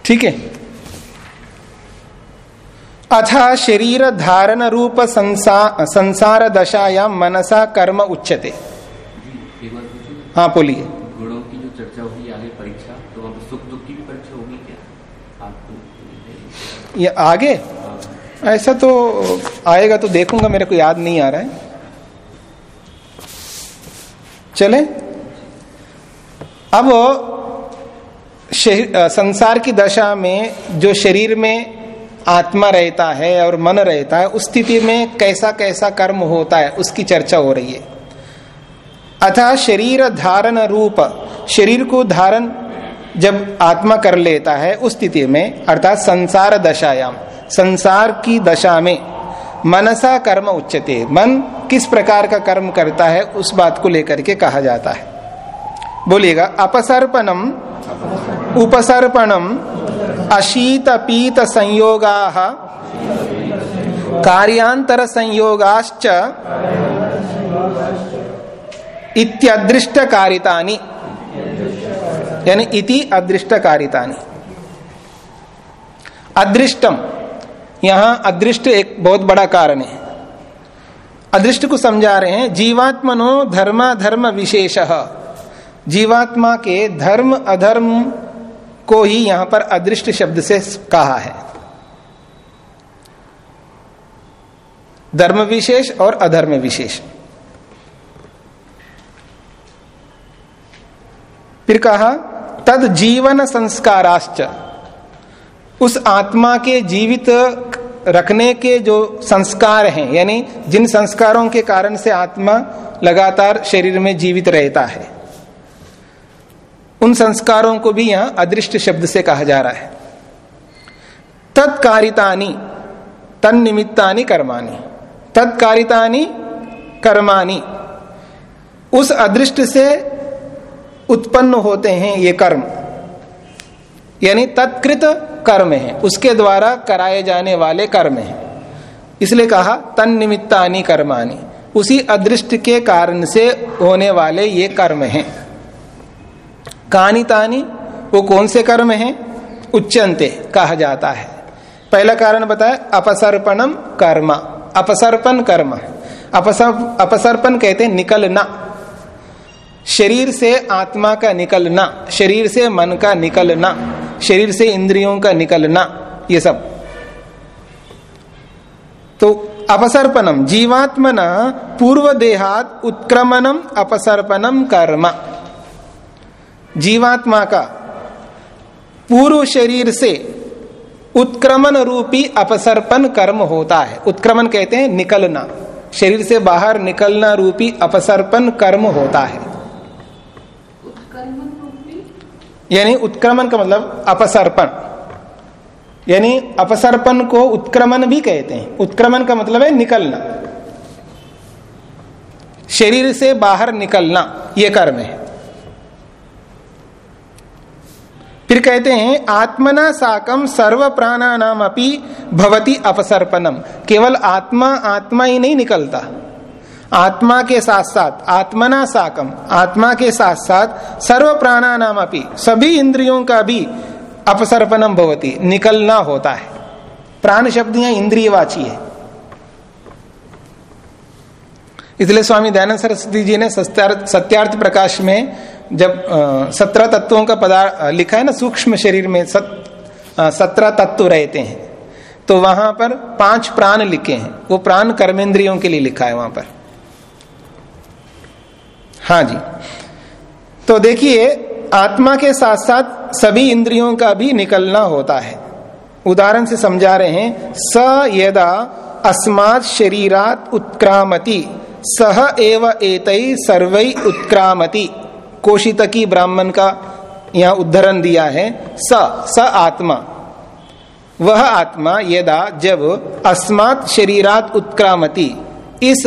ठीक है? अथ शरीर धारण रूप संसार संसार दशायाम मनसा कर्म उच्चते हाँ बोलिए। गुणों की जो चर्चा होगी आगे परीक्षा तो वहाँ सुख दुख की भी परीक्षा होगी क्या? ये आगे? ऐसा तो आएगा तो देखूँगा मेरे को याद नहीं आ रहा है। चले। अब संसार की दशा में जो शरीर में आत्मा रहता है और मन रहता है, उस स्थिति में कैसा कैसा कर्म होता है, उसकी चर्चा हो रही है। अथा शरीर धारण रूप, शरीर को धारण जब आत्मा कर लेता है, उस स्थिति में, अर्थात संसार दशायाम, संसार की दशा में मनसा कर्म उच्चते मन किस प्रकार का कर्म करता है, उस बात को लेकर के कहा जाता है। बोलिएगा, अपसर्पणम उपसर्पणम अशीत पीत संयोगा कार्यांतर संयोगाश्च इत्यदृष्ट कारितानी यानी इति अदृष्ट कारितानी अदृष्टम। यहाँ अदृष्ट एक बहुत बड़ा कारण है। अदृष्ट को समझा रहे हैं, जीवात्मनो धर्म धर्म विशेष। जीवात्मा के धर्म अधर्म को ही यहाँ पर अदृष्ट शब्द से कहा है। धर्म विशेष और अधर्म विशेष। फिर कहा, तद जीवन संस्काराश्च। उस आत्मा के जीवित रखने के जो संस्कार हैं, यानी जिन संस्कारों के कारण से आत्मा लगातार शरीर में जीवित रहता है उन संस्कारों को भी यहाँ अदृष्ट शब्द से कहा जा रहा है। तत्कारितानी तन निमित्तानी कर्माणी। तत्कारितानी, कर्माणी। उस अदृष्ट से उत्पन्न होते हैं ये कर्म। यानी तत्कृत कर्म है। उसके द्वारा कराए जाने वाले कर्म है। इसलिए कहा तन निमित्तानी कर्मानी उसी अदृष्ट के कारण से होने वाले ये कर्म हैं। कानी तानी, वो कौन से कर्म हैं? उच्चंते कहा जाता है। पहला कारण बताया, अपसर्पणम कर्म। अपसर्पण कर्म अपसर, अपसर्पण कहते हैं निकलना। शरीर से आत्मा का निकलना, शरीर से मन का निकलना, शरीर से इंद्रियों का निकलना, ये सब। तो अपसर्पणम, जीवात्मना पूर्व देहात उत्क्रमणम, अपसर्पणम कर्म। जीवात्मा का पूर्व शरीर से उत्क्रमण रूपी अपसर्पण कर्म होता है। उत्क्रमण कहते हैं निकलना। शरीर से बाहर निकलना रूपी अपसर्पण कर्म होता है। यानी उत्क्रमण का मतलब अपसर्पण। यानी अपसर्पण को उत्क्रमण भी कहते हैं। उत्क्रमण का मतलब है निकलना। शरीर से बाहर निकलना यह कर्म है। फिर कहते हैं, आत्मना साकम सर्व प्राणा नाम अपनी भवती अपसर्पणम केवल आत्मा आत्मा ही नहीं निकलता। आत्मा के साथ साथ आत्मना साकम आत्मा के साथ साथ सर्व प्राणा नाम अपनी सभी इंद्रियों का भी अपसर्पणम भवती, निकलना होता है। प्राण शब्द यहाँ इंद्रियवाची है। इसलिए स्वामी दयानंद सरस्वती जी ने सत्यार्थ प्रकाश में जब सत्रह तत्वों का पदार्थ लिखा है ना सूक्ष्म शरीर में सत्रह तत्व रहते हैं तो वहाँ पर पाँच प्राण लिखे हैं। वो प्राण कर्मेंद्रियों के लिए लिखा है वहाँ पर। हाँ जी। तो देखिए, आत्मा के साथ साथ सभी इंद्रियों का भी निकलना होता है। उदाहरण से समझा रहे हैं, स यदा अस्मात् शरीरात उत्क्रामति। सह एव एतई सर्वई उत्क्रामति। कोशितकी ब्राह्मण का यहाँ उद्धरण दिया है, स स आत्मा। वह आत्मा यदा जब अस्मात् शरीरात उत्क्रामति, इस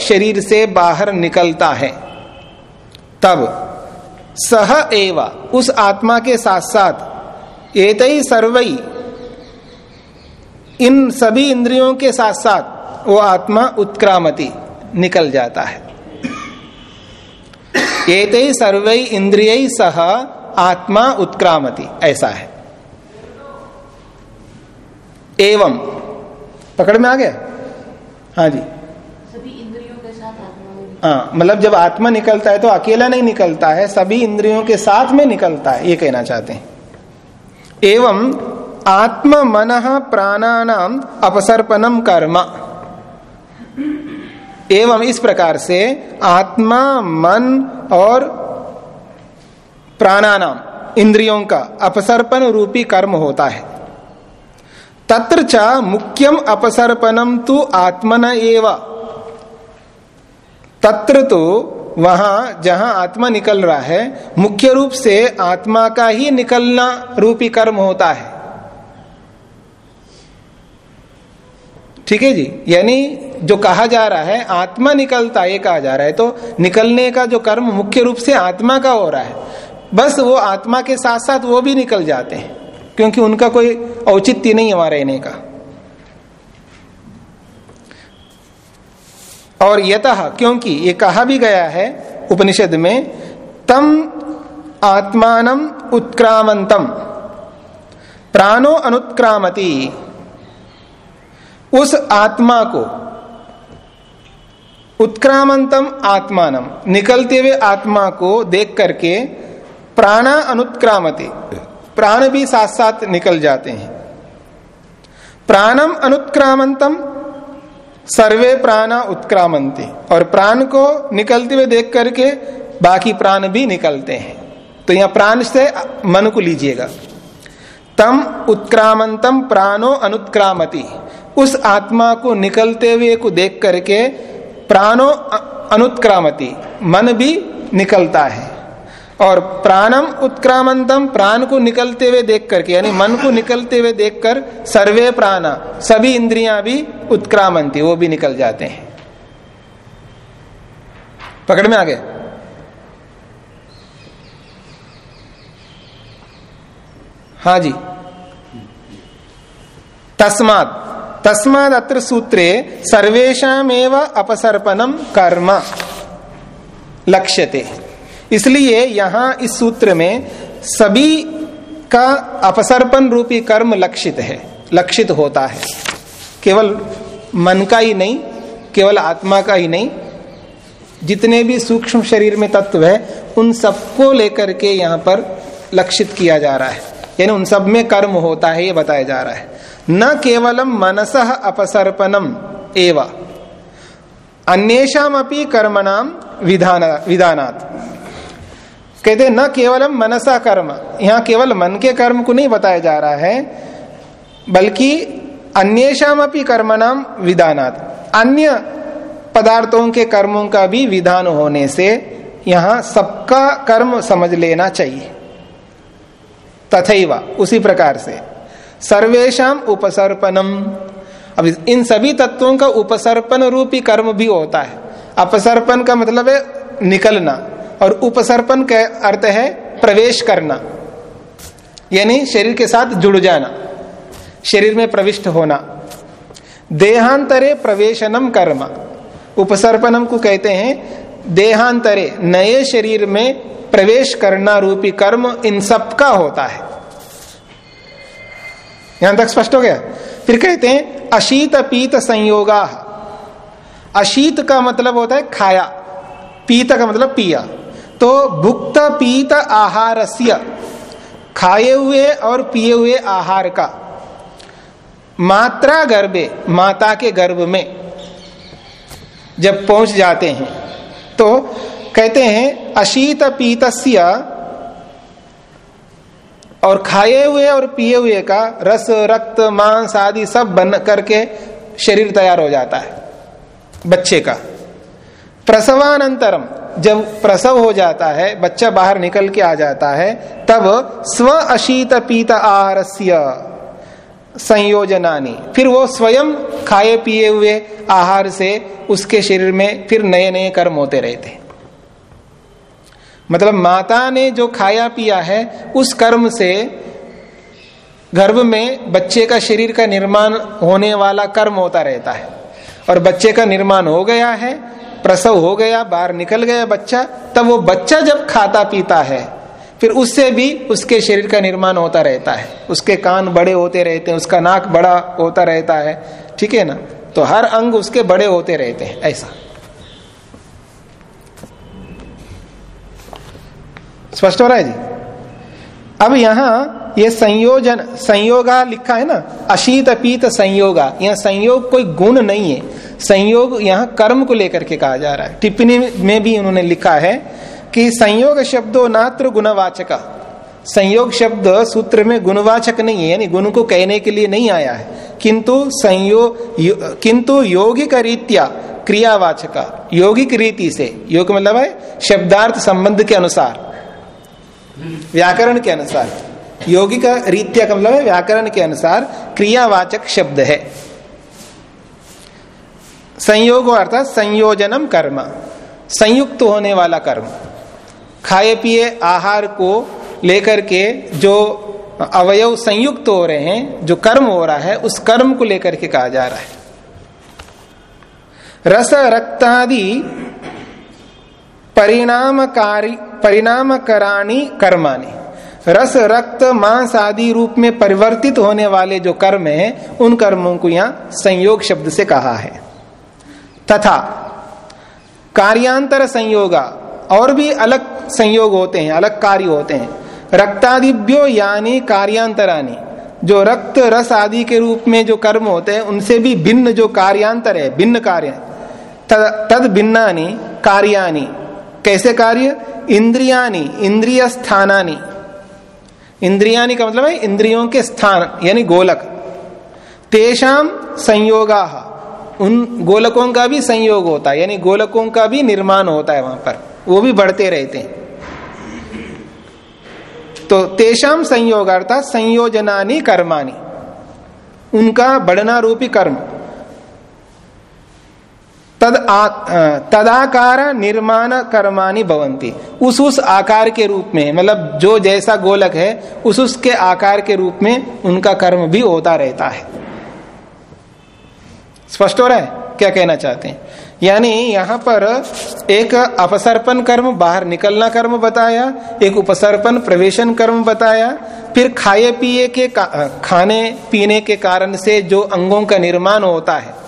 शरीर से बाहर निकलता है। तब सह एव उस आत्मा के साथ साथ एतई सर्वई इन सभी इंद्रियों के साथ साथ वो आत्मा उत्क्रामति। निकल जाता है। एतई सर्वई इंद्रिय सह आत्मा उत्क्रामति ऐसा है। एवं। पकड़ में आ गया? हाँ जी। सभी इंद्रियों के साथ आत्मा हाँ। मतलब जब आत्मा निकलता है तो अकेला नहीं निकलता है सभी इंद्रियों के साथ में निकलता है ये कहना चाहते हैं। एवं आत्म मन प्राणानाम अपसर्पणम कर्म। एवं इस प्रकार से आत्मा, मन और प्राणानाम, इंद्रियों का अपसर्पण रूपी कर्म होता है। तत्र च मुख्यम अपसर्पणम तो आत्मन एव। तत्र तो वहाँ जहाँ आत्मा निकल रहा है, मुख्य रूप से आत्मा का ही निकलना रूपी कर्म होता है। ठीक है जी? यानी जो कहा जा रहा है, आत्मा निकलता ये कहा जा रहा है तो निकलने का जो कर्म मुख्य रूप से आत्मा का हो रहा है। बस वो आत्मा के साथ साथ वो भी निकल जाते हैं, क्योंकि उनका कोई औचित्य नहीं हमारे रहने का। और यतः, क्योंकि ये कहा भी गया है उपनिषद में, तम आत्मान उत्क्रामंतम प्राणो अनुत्क्रामती। उस आत्मा को उत्क्रामंतम आत्मानम, निकलते हुए आत्मा को देख करके प्राणा अनुत्क्रामते, प्राण भी साथ साथ निकल जाते हैं। प्राणम अनुत्क्रामंतम, सर्वे प्राणा उत्क्रामंते और प्राण को निकलते हुए देख करके बाकी प्राण भी निकलते हैं। तो यहाँ प्राण से मन को लीजिएगा। तम उत्क्रामंतम प्राणो अनुत्क्रामती। उस आत्मा को निकलते हुए को देख करके प्राणो अनुत्क्रामती, मन भी निकलता है। और प्राणम उत्क्रामंतम, प्राण को निकलते हुए देख करके, यानी मन को निकलते हुए देखकर सर्वे प्राण, सभी इंद्रियाँ भी उत्क्रामंती, वो भी निकल जाते हैं। पकड़ में आ गए हाँ जी। तस्मात। तस्माद अत्र सूत्रे सर्वेशमेव अपसर्पणम कर्म लक्ष्यते। इसलिए यहाँ इस सूत्र में सभी का अपसर्पण रूपी कर्म लक्षित है, लक्षित होता है। केवल मन का ही नहीं, केवल आत्मा का ही नहीं, जितने भी सूक्ष्म शरीर में तत्व है, उन सबको लेकर के यहाँ पर लक्षित किया जा रहा है। यानी उन सब में कर्म होता है, ये बताया जा रहा है। न केवलम मनस अपसर्पणम एवं। अन्येषाम अपनी कर्मणाम विधान विधानात्। कहते, न केवलम मनसा कर्म। यहाँ केवल मन के कर्म को नहीं बताया जा रहा है, बल्कि अन्येषाम अपनी कर्मणाम विधानात्। अन्य पदार्थों के कर्मों का भी विधान होने से यहाँ सबका कर्म समझ लेना चाहिए। तथैव, उसी प्रकार से। सर्वेशम उपसर्पणम। अब इन सभी तत्वों का उपसर्पण रूपी कर्म भी होता है। अपसर्पण का मतलब है निकलना और उपसर्पण का अर्थ है प्रवेश करना, यानी शरीर के साथ जुड़ जाना, शरीर में प्रविष्ट होना। देहांतरे प्रवेशनम कर्म। उपसर्पणम को कहते हैं देहांतरे, नए शरीर में प्रवेश करना रूपी कर्म इन सब का होता है। यहाँ तक स्पष्ट हो गया। फिर कहते हैं, अशीत पीत संयोगा। अशीत का मतलब होता है खाया, पीत का मतलब पिया। तो भुक्त पीत आहारस्य, खाए हुए और पिए हुए आहार का। मात्रा गर्भे, माता के गर्भ में जब पहुँच जाते हैं तो कहते हैं, अशीत पीतस्य और खाए हुए और पिए हुए का रस, रक्त, मांस आदि सब बन करके शरीर तैयार हो जाता है, बच्चे का। प्रसवानंतरम, जब प्रसव हो जाता है, बच्चा बाहर निकल के आ जाता है, तब स्व अशीत पीत आहारस्य संयोजनानी, फिर वो स्वयं खाए पिए हुए आहार से उसके शरीर में फिर नए नए कर्म होते रहते। मतलब माता ने जो खाया पिया है, उस कर्म से गर्भ में बच्चे का शरीर का निर्माण होने वाला कर्म होता रहता है। और बच्चे का निर्माण हो गया है, प्रसव हो गया, बाहर निकल गया बच्चा, तब वो बच्चा जब खाता पीता है, फिर उससे भी उसके शरीर का निर्माण होता रहता है। उसके कान बड़े होते रहते हैं, उसका नाक बड़ा होता रहता है, ठीक है ना? तो हर अंग उसके बड़े होते रहते हैं, ऐसा। स्पष्ट हो रहा है जी? अब यहाँ ये संयोजन, संयोगा लिखा है ना? अशीत पीत संयोगा। यहाँ संयोग कोई गुण नहीं है। संयोग यहाँ कर्म को लेकर के कहा जा रहा है। टिप्पणी में भी उन्होंने लिखा है कि संयोग शब्दो नात्र गुणवाचक। संयोग शब्द सूत्र में गुणवाचक नहीं है, यानी गुण को कहने के लिए नहीं आया है। किंतु संयोग किंतु यौगिक रीत्या क्रियावाचक। यौगिक रीति से। योग मतलब है शब्दार्थ संबंध के अनुसार। व्याकरण के अनुसार। यौगिक रीत्या का मतलब व्याकरण के अनुसार क्रियावाचक शब्द है। संयोग अर्थात संयोजनम कर्म, संयुक्त होने वाला कर्म। खाए पिए आहार को लेकर के जो अवयव संयुक्त हो रहे हैं, जो कर्म हो रहा है, उस कर्म को लेकर के कहा जा रहा है। रस रक्तादि परिणामकारी, परिणामकराणी कर्माणी रस, रक्त, मांस आदि रूप में परिवर्तित होने वाले जो कर्म हैं, उन कर्मों को यहाँ संयोग शब्द से कहा है। तथा कार्यांतर संयोगा और भी अलग संयोग होते हैं, अलग कार्य होते हैं। रक्तादिभ्यो यानी कार्यांतरानी जो रक्त, रस आदि के रूप में जो कर्म होते हैं, उनसे भी भिन्न जो कार्यांतर है, भिन्न कार्य तद भिन्नानी कार्यानी कैसे कार्य? इंद्रियानी इंद्रिय स्थानानी इंद्रियानी का मतलब है इंद्रियों के स्थान, यानी गोलक। तेषाम संयोगा। उन गोलकों का भी संयोग होता है, यानी गोलकों का भी निर्माण होता है वहाँ पर। वो भी बढ़ते रहते हैं। तो तेषाम संयोग अर्थात संयोजनानी कर्मानी उनका बढ़ना रूपी कर्म। तद तदाकार निर्माण कर्माणी भवंती उस उस आकार के रूप में मतलब जो जैसा गोलक है, उस उसके आकार के रूप में उनका कर्म भी होता रहता है। स्पष्ट हो रहा है? क्या कहना चाहते हैं? यानी यहाँ पर एक अपसर्पण कर्म, बाहर निकलना कर्म बताया, एक उपसर्पण, प्रवेशन कर्म बताया, फिर खाए पिए के खाने पीने के कारण से जो अंगों का निर्माण होता है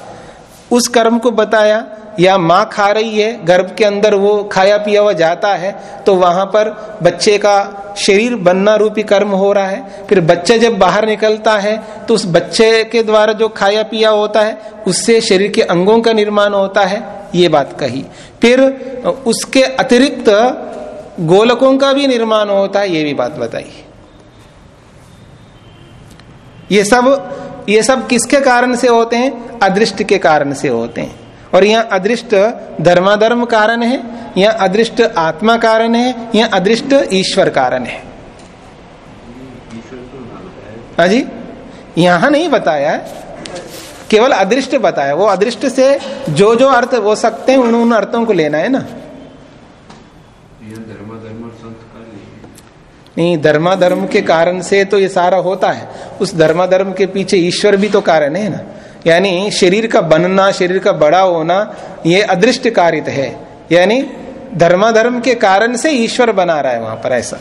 उस कर्म को बताया, या माँ खा रही है, गर्भ के अंदर वो खाया पिया हुआ जाता है तो वहाँ पर बच्चे का शरीर बनना रूपी कर्म हो रहा है। फिर बच्चे जब बाहर निकलता है तो उस बच्चे के द्वारा जो खाया पिया होता है, उससे शरीर के अंगों का निर्माण होता है, ये बात कही। फिर उसके अतिरिक्त गोलकों का भी निर्माण होता है, ये भी बात बताई। ये सब ये सब किसके कारण से होते हैं? अदृष्ट के कारण से होते हैं। और यहाँ अदृष्ट धर्माधर्म कारण है या अदृष्ट आत्मा कारण है या अदृष्ट ईश्वर कारण है। हाँ जी? यहाँ नहीं बताया। केवल अदृष्ट बताया। वो अदृष्ट से जो जो अर्थ हो सकते हैं उन उन अर्थों को लेना है ना। नहीं, धर्माधर्म के कारण से तो ये सारा होता है। उस धर्माधर्म के पीछे ईश्वर भी तो कारण है ना। यानी शरीर का बनना, शरीर का बड़ा होना, ये अदृष्ट कारित है। यानी धर्माधर्म के कारण से ईश्वर बना रहा है वहाँ पर ऐसा।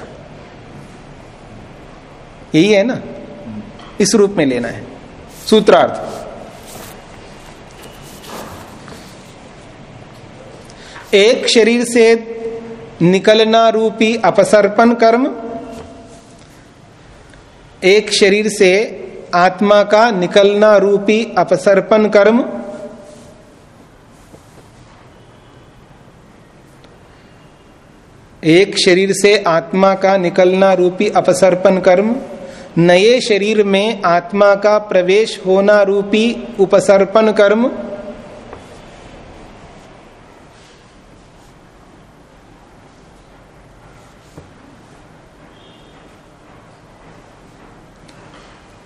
यही है ना। इस रूप में लेना है। सूत्रार्थ। एक शरीर से निकलना रूपी अपसर्पण कर्म एक शरीर से आत्मा का निकलना रूपी अपसर्पण कर्म। एक शरीर से आत्मा का निकलना रूपी अपसर्पण कर्म। नए शरीर में आत्मा का प्रवेश होना रूपी उपसर्पण कर्म।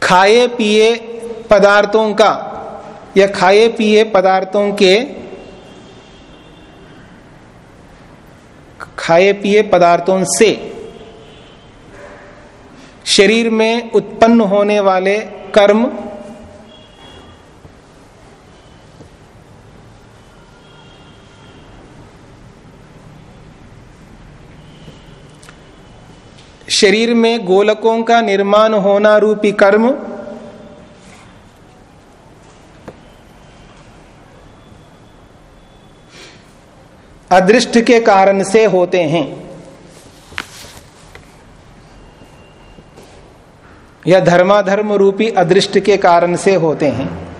खाए पिए पदार्थों का, या खाए पिए पदार्थों के, खाए पिए पदार्थों से शरीर में उत्पन्न होने वाले कर्म शरीर में गोलकों का निर्माण होना रूपी कर्म। अदृष्ट के कारण से होते हैं। या धर्माधर्म रूपी अदृष्ट के कारण से होते हैं।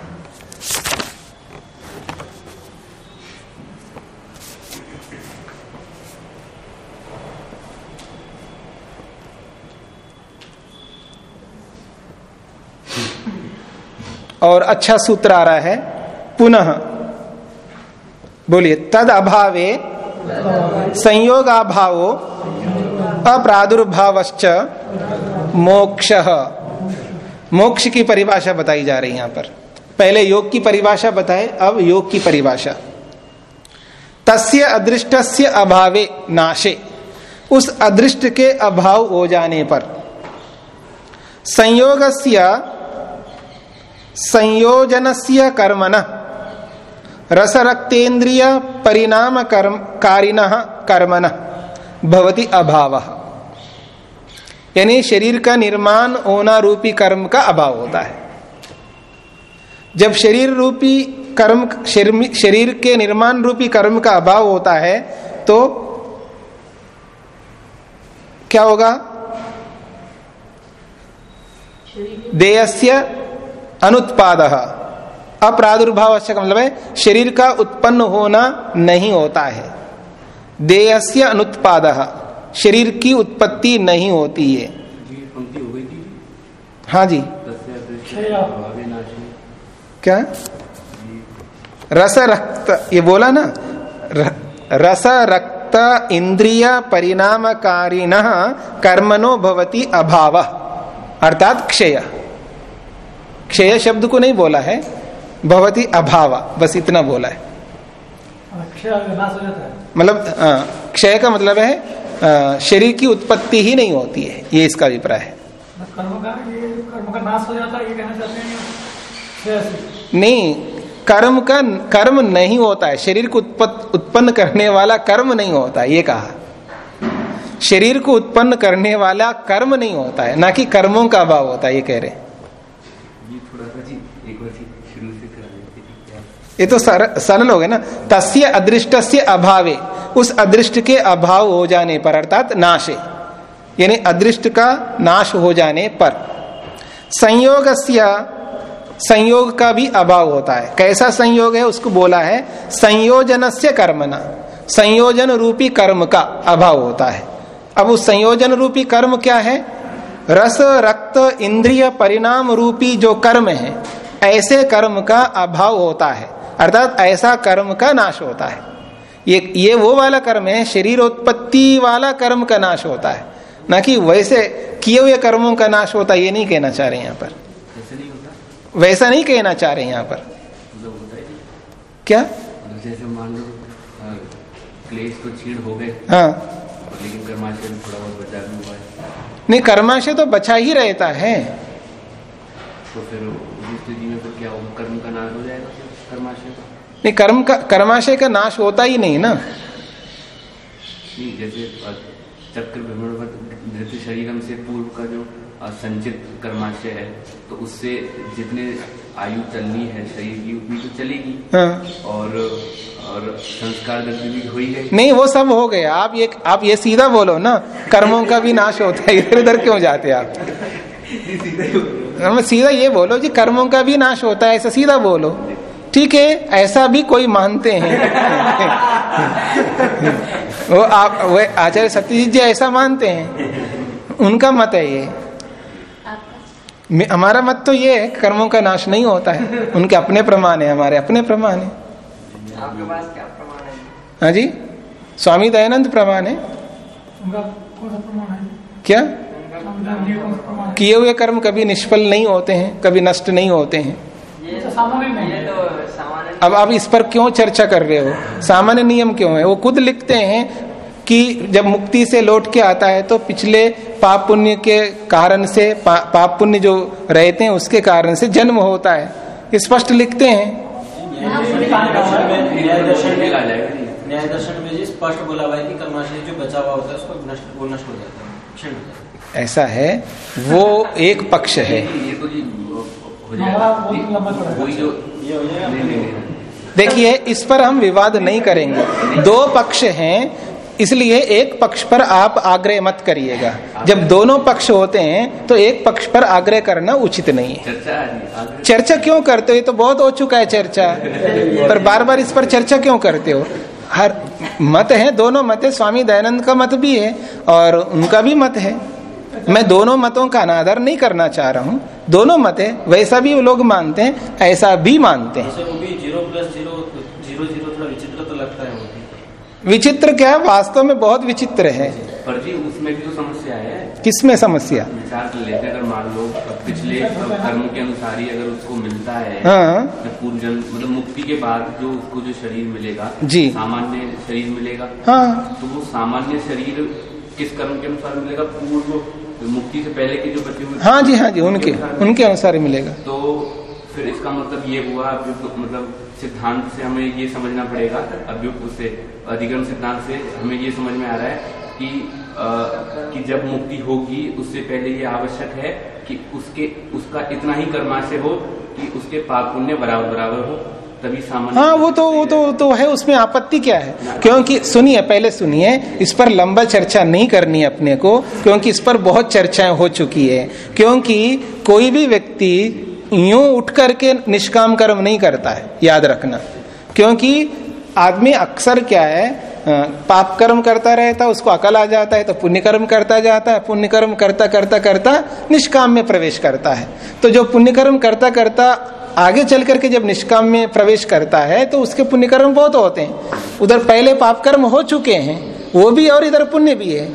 और अच्छा सूत्र आ रहा है, पुनः। बोलिए तद अभावे संयोग अभावो अप्रादुर्भावश्च मोक्ष। मोक्ष की परिभाषा बताई जा रही है यहाँ पर। पहले योग की परिभाषा बताए, अब योग की परिभाषा। तस्य अदृष्टस्य अभावे नाशे। उस अदृष्ट के अभाव हो जाने पर संयोगस्य संयोजनस्य कर्मण। रसरक्तेन्द्रिय परिणाम कर्म कारिण कर्मण। भवती अभाव। यानी शरीर का निर्माण होना रूपी कर्म का अभाव होता है। जब शरीर रूपी कर्म शरीर के निर्माण रूपी कर्म का अभाव होता है तो क्या होगा? देयस्य अनुत्पाद। अप्रादुर्भाव का मतलब है शरीर का उत्पन्न होना नहीं होता है। देयस्य अनुत्पाद शरीर की उत्पत्ति नहीं होती है। हो जी। क्या? रस रक्त ये बोला ना? रस रक्त इंद्रिय परिणामकारिण कर्मणो भवति अभाव। अर्थात क्षय। क्षय शब्द को नहीं बोला है भवति अभाव बस इतना बोला है। मतलब क्षय का मतलब है शरीर की उत्पत्ति ही नहीं होती है ये इसका अभिप्राय है। कर्म का ये कर्म का नाश हो जाता है ये कहना चाहते हैं नहीं कर्म का कर्म नहीं होता है शरीर को उत्पन्न करने वाला कर्म नहीं होता है ये कहा। शरीर को उत्पन्न करने वाला कर्म नहीं होता है ना कि कर्मों का अभाव होता है ये कह रहे हैं ये थोड़ा सा जी एक बार जी शुरू से करा देते हैं क्या ये तो सर- सरल हो गए ना। तस्य अदृष्ट से अभावे, उस अदृष्ट के अभाव हो जाने पर, अर्थात नाशे, यानी अदृष्ट का नाश हो जाने पर। संयोग संयोग का भी अभाव होता है। कैसा संयोग है? उसको बोला है संयोजन से कर्मना। संयोजन रूपी कर्म का अभाव होता है। अब उस संयोजन रूपी कर्म क्या है? रस, रक्त, इंद्रिय, परिणाम रूपी जो कर्म है, ऐसे कर्म का अभाव होता है। अर्थात ऐसा कर्म का नाश होता है। ये ये वो वाला कर्म है शरीर उत्पत्ति वाला कर्म का नाश होता है। ना कि वैसे किए हुए कर्मों का नाश होता है ये नहीं कहना चाह रहे यहाँ पर। नहीं वैसा नहीं कहना चाह रहे यहाँ पर। मतलब क्या? मतलब जैसे मान लो क्लेश तो छीण हो गए। हाँ। लेकिन कर्माशय में थोड़ा बहुत बचा हुआ है। नहीं कर्माशय तो बचा ही रहता है। तो फिर उस स्थिति में फिर क्या होगा कर्म का नाश हो जाएगा फिर कर्माशय का नहीं कर्म का कर्माशय का नाश होता ही नहीं ना। जैसे चक्र भ्रमण शरीरम से पूर्व का जो संचित कर्माशय है तो उससे जितने आयु चलनी है शरीर की उतनी तो चलेगी। हाँ। और और संस्कार गति भी हो ही। गई नहीं वो सब हो गया। आप ये आप ये सीधा बोलो ना कर्मों का भी नाश होता है। इधर उधर क्यों जाते आप? [LAUGHS] हम सीधा ये बोलो जी कर्मों का भी नाश होता है ऐसा सीधा बोलो। ठीक है ऐसा भी कोई मानते हैं। वो आप वो आचार्य सत्यजीत जी ऐसा मानते हैं। उनका मत है ये। हमारा मत तो ये है कर्मों का नाश नहीं होता है। उनके अपने प्रमाण है हमारे अपने प्रमाण है। आपके पास क्या प्रमाण है? हाँ जी? स्वामी दयानंद प्रमाण है। उनका कौन सा प्रमाण है? क्या? किए हुए कर्म कभी निष्फल नहीं होते हैं कभी नष्ट नहीं होते हैं। अब आप इस पर क्यों चर्चा कर रहे हो? सामान्य नियम क्यों है? वो खुद लिखते हैं कि जब मुक्ति से लौट के आता है तो पिछले पाप पुण्य के कारण से पा, पाप पुण्य जो रहते हैं उसके कारण से जन्म होता है। स्पष्ट लिखते हैं। न्याय दर्शन में जी स्पष्ट बोला हुआ है कि कर्माशय जो बचा हुआ होता है उसको नष्ट वो नष्ट हो जाता है। ऐसा है वो एक पक्ष है। तो हो। जाएगा वही जो देखिए इस पर हम विवाद नहीं करेंगे। दो पक्ष हैं इसलिए एक पक्ष पर आप आग्रह मत करिएगा। जब दोनों पक्ष होते हैं तो एक पक्ष पर आग्रह करना उचित नहीं है। चर्चा क्यों करते हो? ये तो बहुत हो चुका है चर्चा। पर बार बार इस पर चर्चा क्यों करते हो? हर मत है दोनों मत है। स्वामी दयानंद का मत भी है और उनका भी मत है। मैं दोनों मतों का अनादर नहीं करना चाह रहा हूँ। दोनों मत है वैसा भी लोग मानते हैं ऐसा भी मानते हैं। तो विचित्र क्या है? वास्तव में बहुत विचित्र है। पर जी उसमें भी तो समस्या है। किसमें समस्या? विचार लेते अगर मान लो पिछले कर्म के अनुसार ही अगर उसको मिलता है हाँ। तो पूर्व जन्म मतलब मुक्ति के बाद जो उसको जो शरीर मिलेगा जी। सामान्य शरीर मिलेगा हाँ। तो वो सामान्य शरीर किस कर्म के अनुसार मिलेगा? पूर्व मुक्ति से पहले के जो बच्चे हुए हाँ जी हाँ जी उनके उनके अनुसार ही मिलेगा। तो फिर इसका मतलब ये हुआ अभियुक्त मतलब सिद्धांत से हमें ये समझना पड़ेगा अभियुक्त से अधिगम सिद्धांत से हमें ये समझ में आ रहा है कि अ, कि जब मुक्ति होगी उससे पहले ये आवश्यक है कि उसके उसका इतना ही कर्माशय हो कि उसके पाप पुण्य बराबर बराबर हो। तभी सामान्य हाँ वो तो वो तो तो है उसमें आपत्ति क्या है? क्योंकि सुनिए पहले सुनिए इस पर लंबा चर्चा नहीं करनी है अपने को क्योंकि इस पर बहुत चर्चाएँ हो चुकी है। क्योंकि कोई भी व्यक्ति यूँ उठ करके निष्काम कर्म नहीं करता है याद रखना। क्योंकि आदमी अक्सर क्या है पाप कर्म करता रहता उसको अकल आ जाता है तो पुण्य कर्म करता जाता है पुण्य कर्म करता करता करता निष्काम में प्रवेश करता है। तो जो पुण्य कर्म करता करता आगे चल करके जब निष्काम में प्रवेश करता है तो उसके पुण्य कर्म बहुत होते हैं उधर पहले पाप कर्म हो चुके हैं वो भी और इधर पुण्य भी है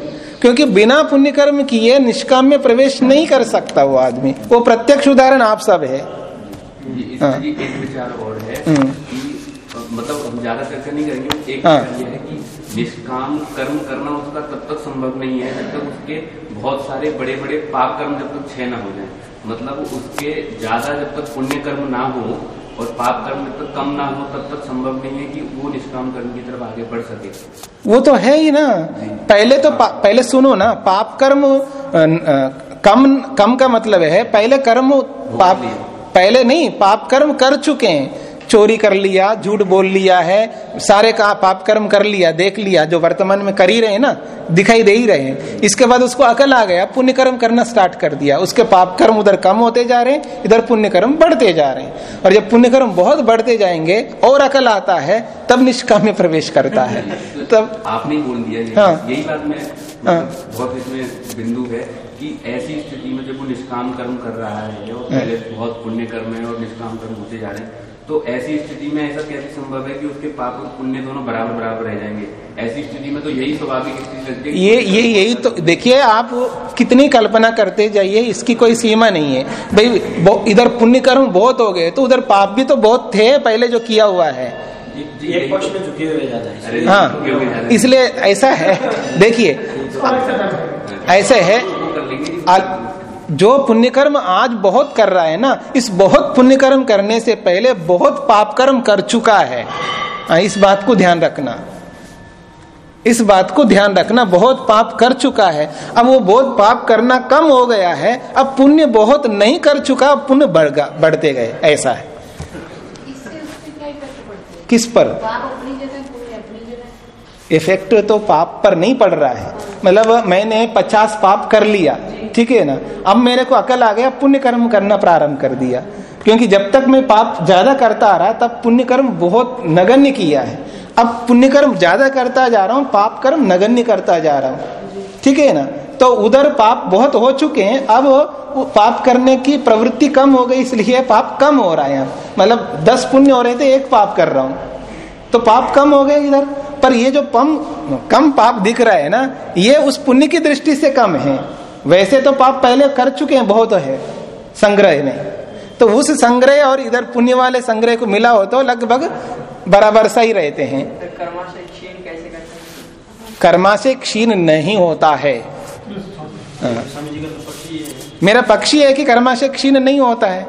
क्योंकि बिना पुण्य कर्म किए निष्काम में प्रवेश नहीं कर सकता वो आदमी वो प्रत्यक्ष उदाहरण आप सब है हाँ। एक विचार और है हम्म। मतलब हम ज़्यादा चर्चा नहीं करेंगे एक हाँ। है कि निष्काम कर्म करना उसका तब तक संभव नहीं है जब तक उसके बहुत सारे बड़े बड़े पाप कर्म जब तक छह ना हो जाए मतलब उसके ज़्यादा जब तक पुण्य कर्म ना हो और पाप कर्म जब तक कम ना हो तब तक संभव नहीं है कि वो निष्काम कर्म की तरफ़ आगे बढ़ सके। वो तो है ही ना। पहले तो पहले सुनो ना पाप कर्म कम कम का मतलब है पहले कर्म पाप पहले नहीं पाप कर्म कर चुके हैं। चोरी कर लिया झूठ बोल लिया है सारे का पाप कर्म कर लिया देख लिया जो वर्तमान में कर ही रहे हैं ना दिखाई दे ही रहे हैं इसके बाद उसको अकल आ गया पुण्य कर्म करना स्टार्ट कर दिया उसके पाप कर्म उधर कम होते जा रहे हैं इधर पुण्य कर्म बढ़ते जा रहे हैं और जब पुण्य कर्म बहुत बढ़ते जाएँगे और अकल आता है तब निष्काम में प्रवेश करता है [LAUGHS] तब आपने बोल दिया हाँ। यही बात मैं हाँ। बहुत इसमें बिंदु है कि ऐसी स्थिति में जब वो निष्काम कर्म कर रहा है और हाँ। पहले बहुत पुण्य कर्म है और निष्काम कर्म होते जा रहे हैं तो ऐसी स्थिति में ऐसा कैसे संभव है कि उसके पाप और पुण्य दोनों बराबर बराबर रह जाएँगे? ऐसी स्थिति में तो यही स्वाभाविक स्थिति लगती है ये ये यही तो देखिए आप कितनी कल्पना करते जाइए इसकी कोई सीमा नहीं है। भाई इधर पुण्य कर्म बहुत हो गए तो उधर पाप भी तो बहुत थे पहले जो किया हुआ है। एक पक्ष में झुके हुए जाता है। हाँ हैं? इसलिए ऐसा है देखिए [LAUGHS] ऐसे है जो पुण्य कर्म आज बहुत कर रहा है ना इस बहुत पुण्य कर्म करने से पहले बहुत पाप कर्म कर चुका है। हाँ, इस बात को ध्यान रखना। इस बात को ध्यान रखना बहुत पाप कर चुका है। अब वो बहुत पाप करना कम हो गया है अब पुण्य बहुत नहीं कर चुका अब पुण्य बढ़ बढ़ते गए ऐसा है। किस पर पाप अपनी जगह पुण्य अपनी जगह इफ़ेक्ट तो पाप पर नहीं पड़ रहा है। मतलब मैंने पचास पाप कर लिया, ठीक है ना? अब मेरे को अकल आ गया पुण्य कर्म करना प्रारंभ कर दिया। क्योंकि जब तक मैं पाप ज़्यादा करता आ रहा, तब पुण्य कर्म बहुत नगण्य किया है। अब पुण्य कर्म ज़्यादा करता जा रहा हूँ, पाप कर्म नगण्य करता जा रहा हूँ, ठीक है ना? तो उधर पाप बहुत हो चुके हैं, अब पाप करने की प्रवृत्ति कम हो गई, इसलिए पाप कम हो रहा है। मतलब दस पुण्य हो रहे थे, एक पाप कर रहा हूँ। तो पाप कम हो गए इधर। पर ये जो पम कम पाप दिख रहा है ना ये उस पुण्य की दृष्टि से कम है। वैसे तो पाप पहले कर चुके हैं बहुत है संग्रह में तो उस संग्रह और इधर पुण्य वाले संग्रह को मिला हो तो लगभग बराबर सा ही रहते हैं। फिर कर्मा से क्षीण हैं? नहीं होता है। हाँ। तो मेरा पक्ष ही है कि कर्मा से क्षीण नहीं होता है।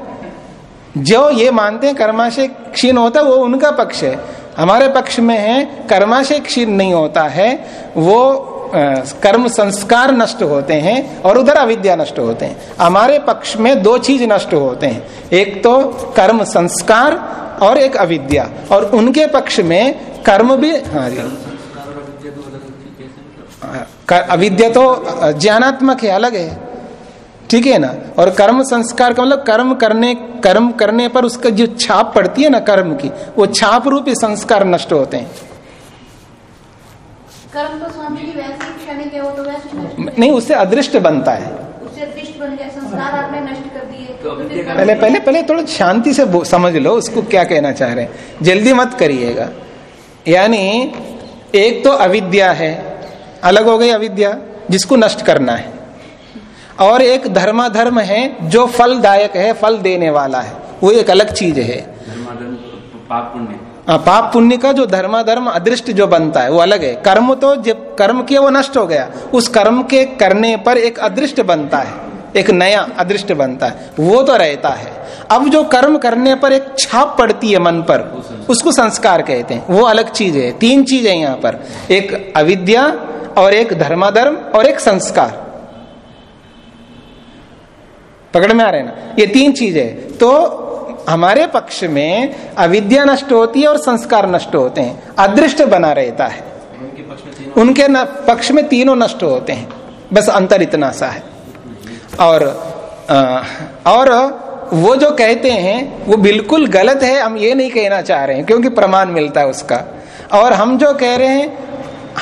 जो ये मानते हैं कर्मा से क्षीण होता है वो उनका पक्ष है। हमारे पक्ष में है कर्माशय क्षीण नहीं होता है वो कर्म संस्कार नष्ट होते हैं और उधर अविद्या नष्ट होते हैं। हमारे पक्ष में दो चीज़ नष्ट होते हैं एक तो कर्म संस्कार और एक अविद्या। और उनके पक्ष में कर्म भी हाँ जी। अविद्या तो ज्ञानात्मक है अलग है। ठीक है ना? और कर्म संस्कार का मतलब कर्म करने कर्म करने पर उसका जो छाप पड़ती है ना कर्म की वो छाप रूपी संस्कार नष्ट होते हैं। कर्म तो स्वामी जी वैसे ही तो वैसे ही हो। नहीं उससे अदृष्ट बनता है। जाए। उससे दृष्ट बन गया संस्कार आपने नष्ट कर दिए। तो पहले पहले पहले थोड़ा शांति से समझ लो उसको क्या कहना चाह रहे हैं। जल्दी मत करिएगा। यानी एक तो अविद्या है अलग हो गई अविद्या जिसको नष्ट करना है। और एक धर्माधर्म है जो फलदायक है फल देने वाला है। वो एक अलग चीज़ है। पाप पुण्य। हाँ, पाप पुण्य का जो धर्माधर्म अदृष्ट जो बनता है वो अलग है। कर्म तो जब कर्म किया वो नष्ट हो गया। उस कर्म के करने पर एक अदृष्ट बनता है एक नया अदृष्ट बनता है। वो तो रहता है। अब जो कर्म करने पर एक छाप पड़ती है मन पर उसको संस्कार कहते हैं। वो अलग चीज़ है। तीन चीज़ है यहाँ पर। एक अविद्या और एक धर्माधर्म और एक संस्कार। पकड़ में आ रहे ना? ये तीन चीज़ तो हमारे पक्ष में अविद्या नष्ट होती है और संस्कार नष्ट होते हैं। अदृष्ट बना रहता है। उनके पक्ष में तीनों नष्ट होते हैं। बस अंतर इतना सा है। और अ, और वो जो कहते हैं वो बिल्कुल गलत है हम ये नहीं कहना चाह रहे हैं क्योंकि प्रमाण मिलता है उसका। और हम जो कह रहे हैं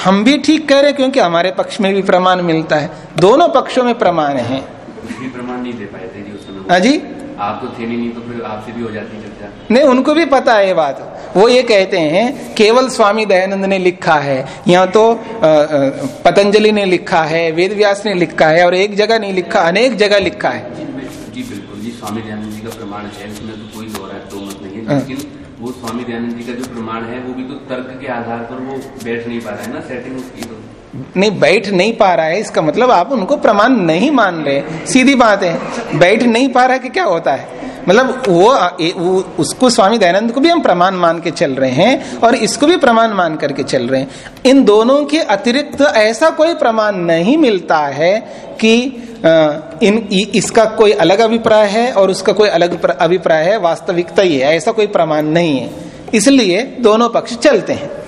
हम भी ठीक कह रहे हैं क्योंकि हमारे पक्ष में भी प्रमाण मिलता है। दोनों पक्षों में प्रमाण है। भी प्रमाण नहीं दे पाए थे जी उस समय। हाँ जी। आप तो थे नहीं, तो फिर आपसे भी हो जाती चर्चा। नहीं उनको भी पता है ये बात। वो ये कहते हैं केवल स्वामी दयानंद ने लिखा है यहाँ तो पतंजलि ने लिखा है वेद व्यास ने लिखा है और एक जगह नहीं लिखा अनेक जगह लिखा है। जी जी बिल्कुल जी स्वामी दयानंद जी का प्रमाण है इसमें तो कोई दो दो मत नहीं हाँ। है। लेकिन वो स्वामी दयानंद जी का जो प्रमाण है वो भी तो तर्क के आधार पर वो बैठ नहीं पा रहा है ना सेटिंग उसकी तो। नहीं बैठ नहीं पा रहा है इसका मतलब आप उनको प्रमाण नहीं मान रहे सीधी बात है बैठ नहीं पा रहा है कि क्या होता है? मतलब वो, वो उसको स्वामी दयानंद को भी हम प्रमाण मान के चल रहे हैं और इसको भी प्रमाण मान करके चल रहे हैं। इन दोनों के अतिरिक्त ऐसा कोई प्रमाण नहीं मिलता है कि इन इसका कोई अलग अभिप्राय है और उसका कोई अलग अभिप्राय है वास्तविकता ही है ऐसा कोई प्रमाण नहीं है। इसलिए दोनों पक्ष चलते हैं।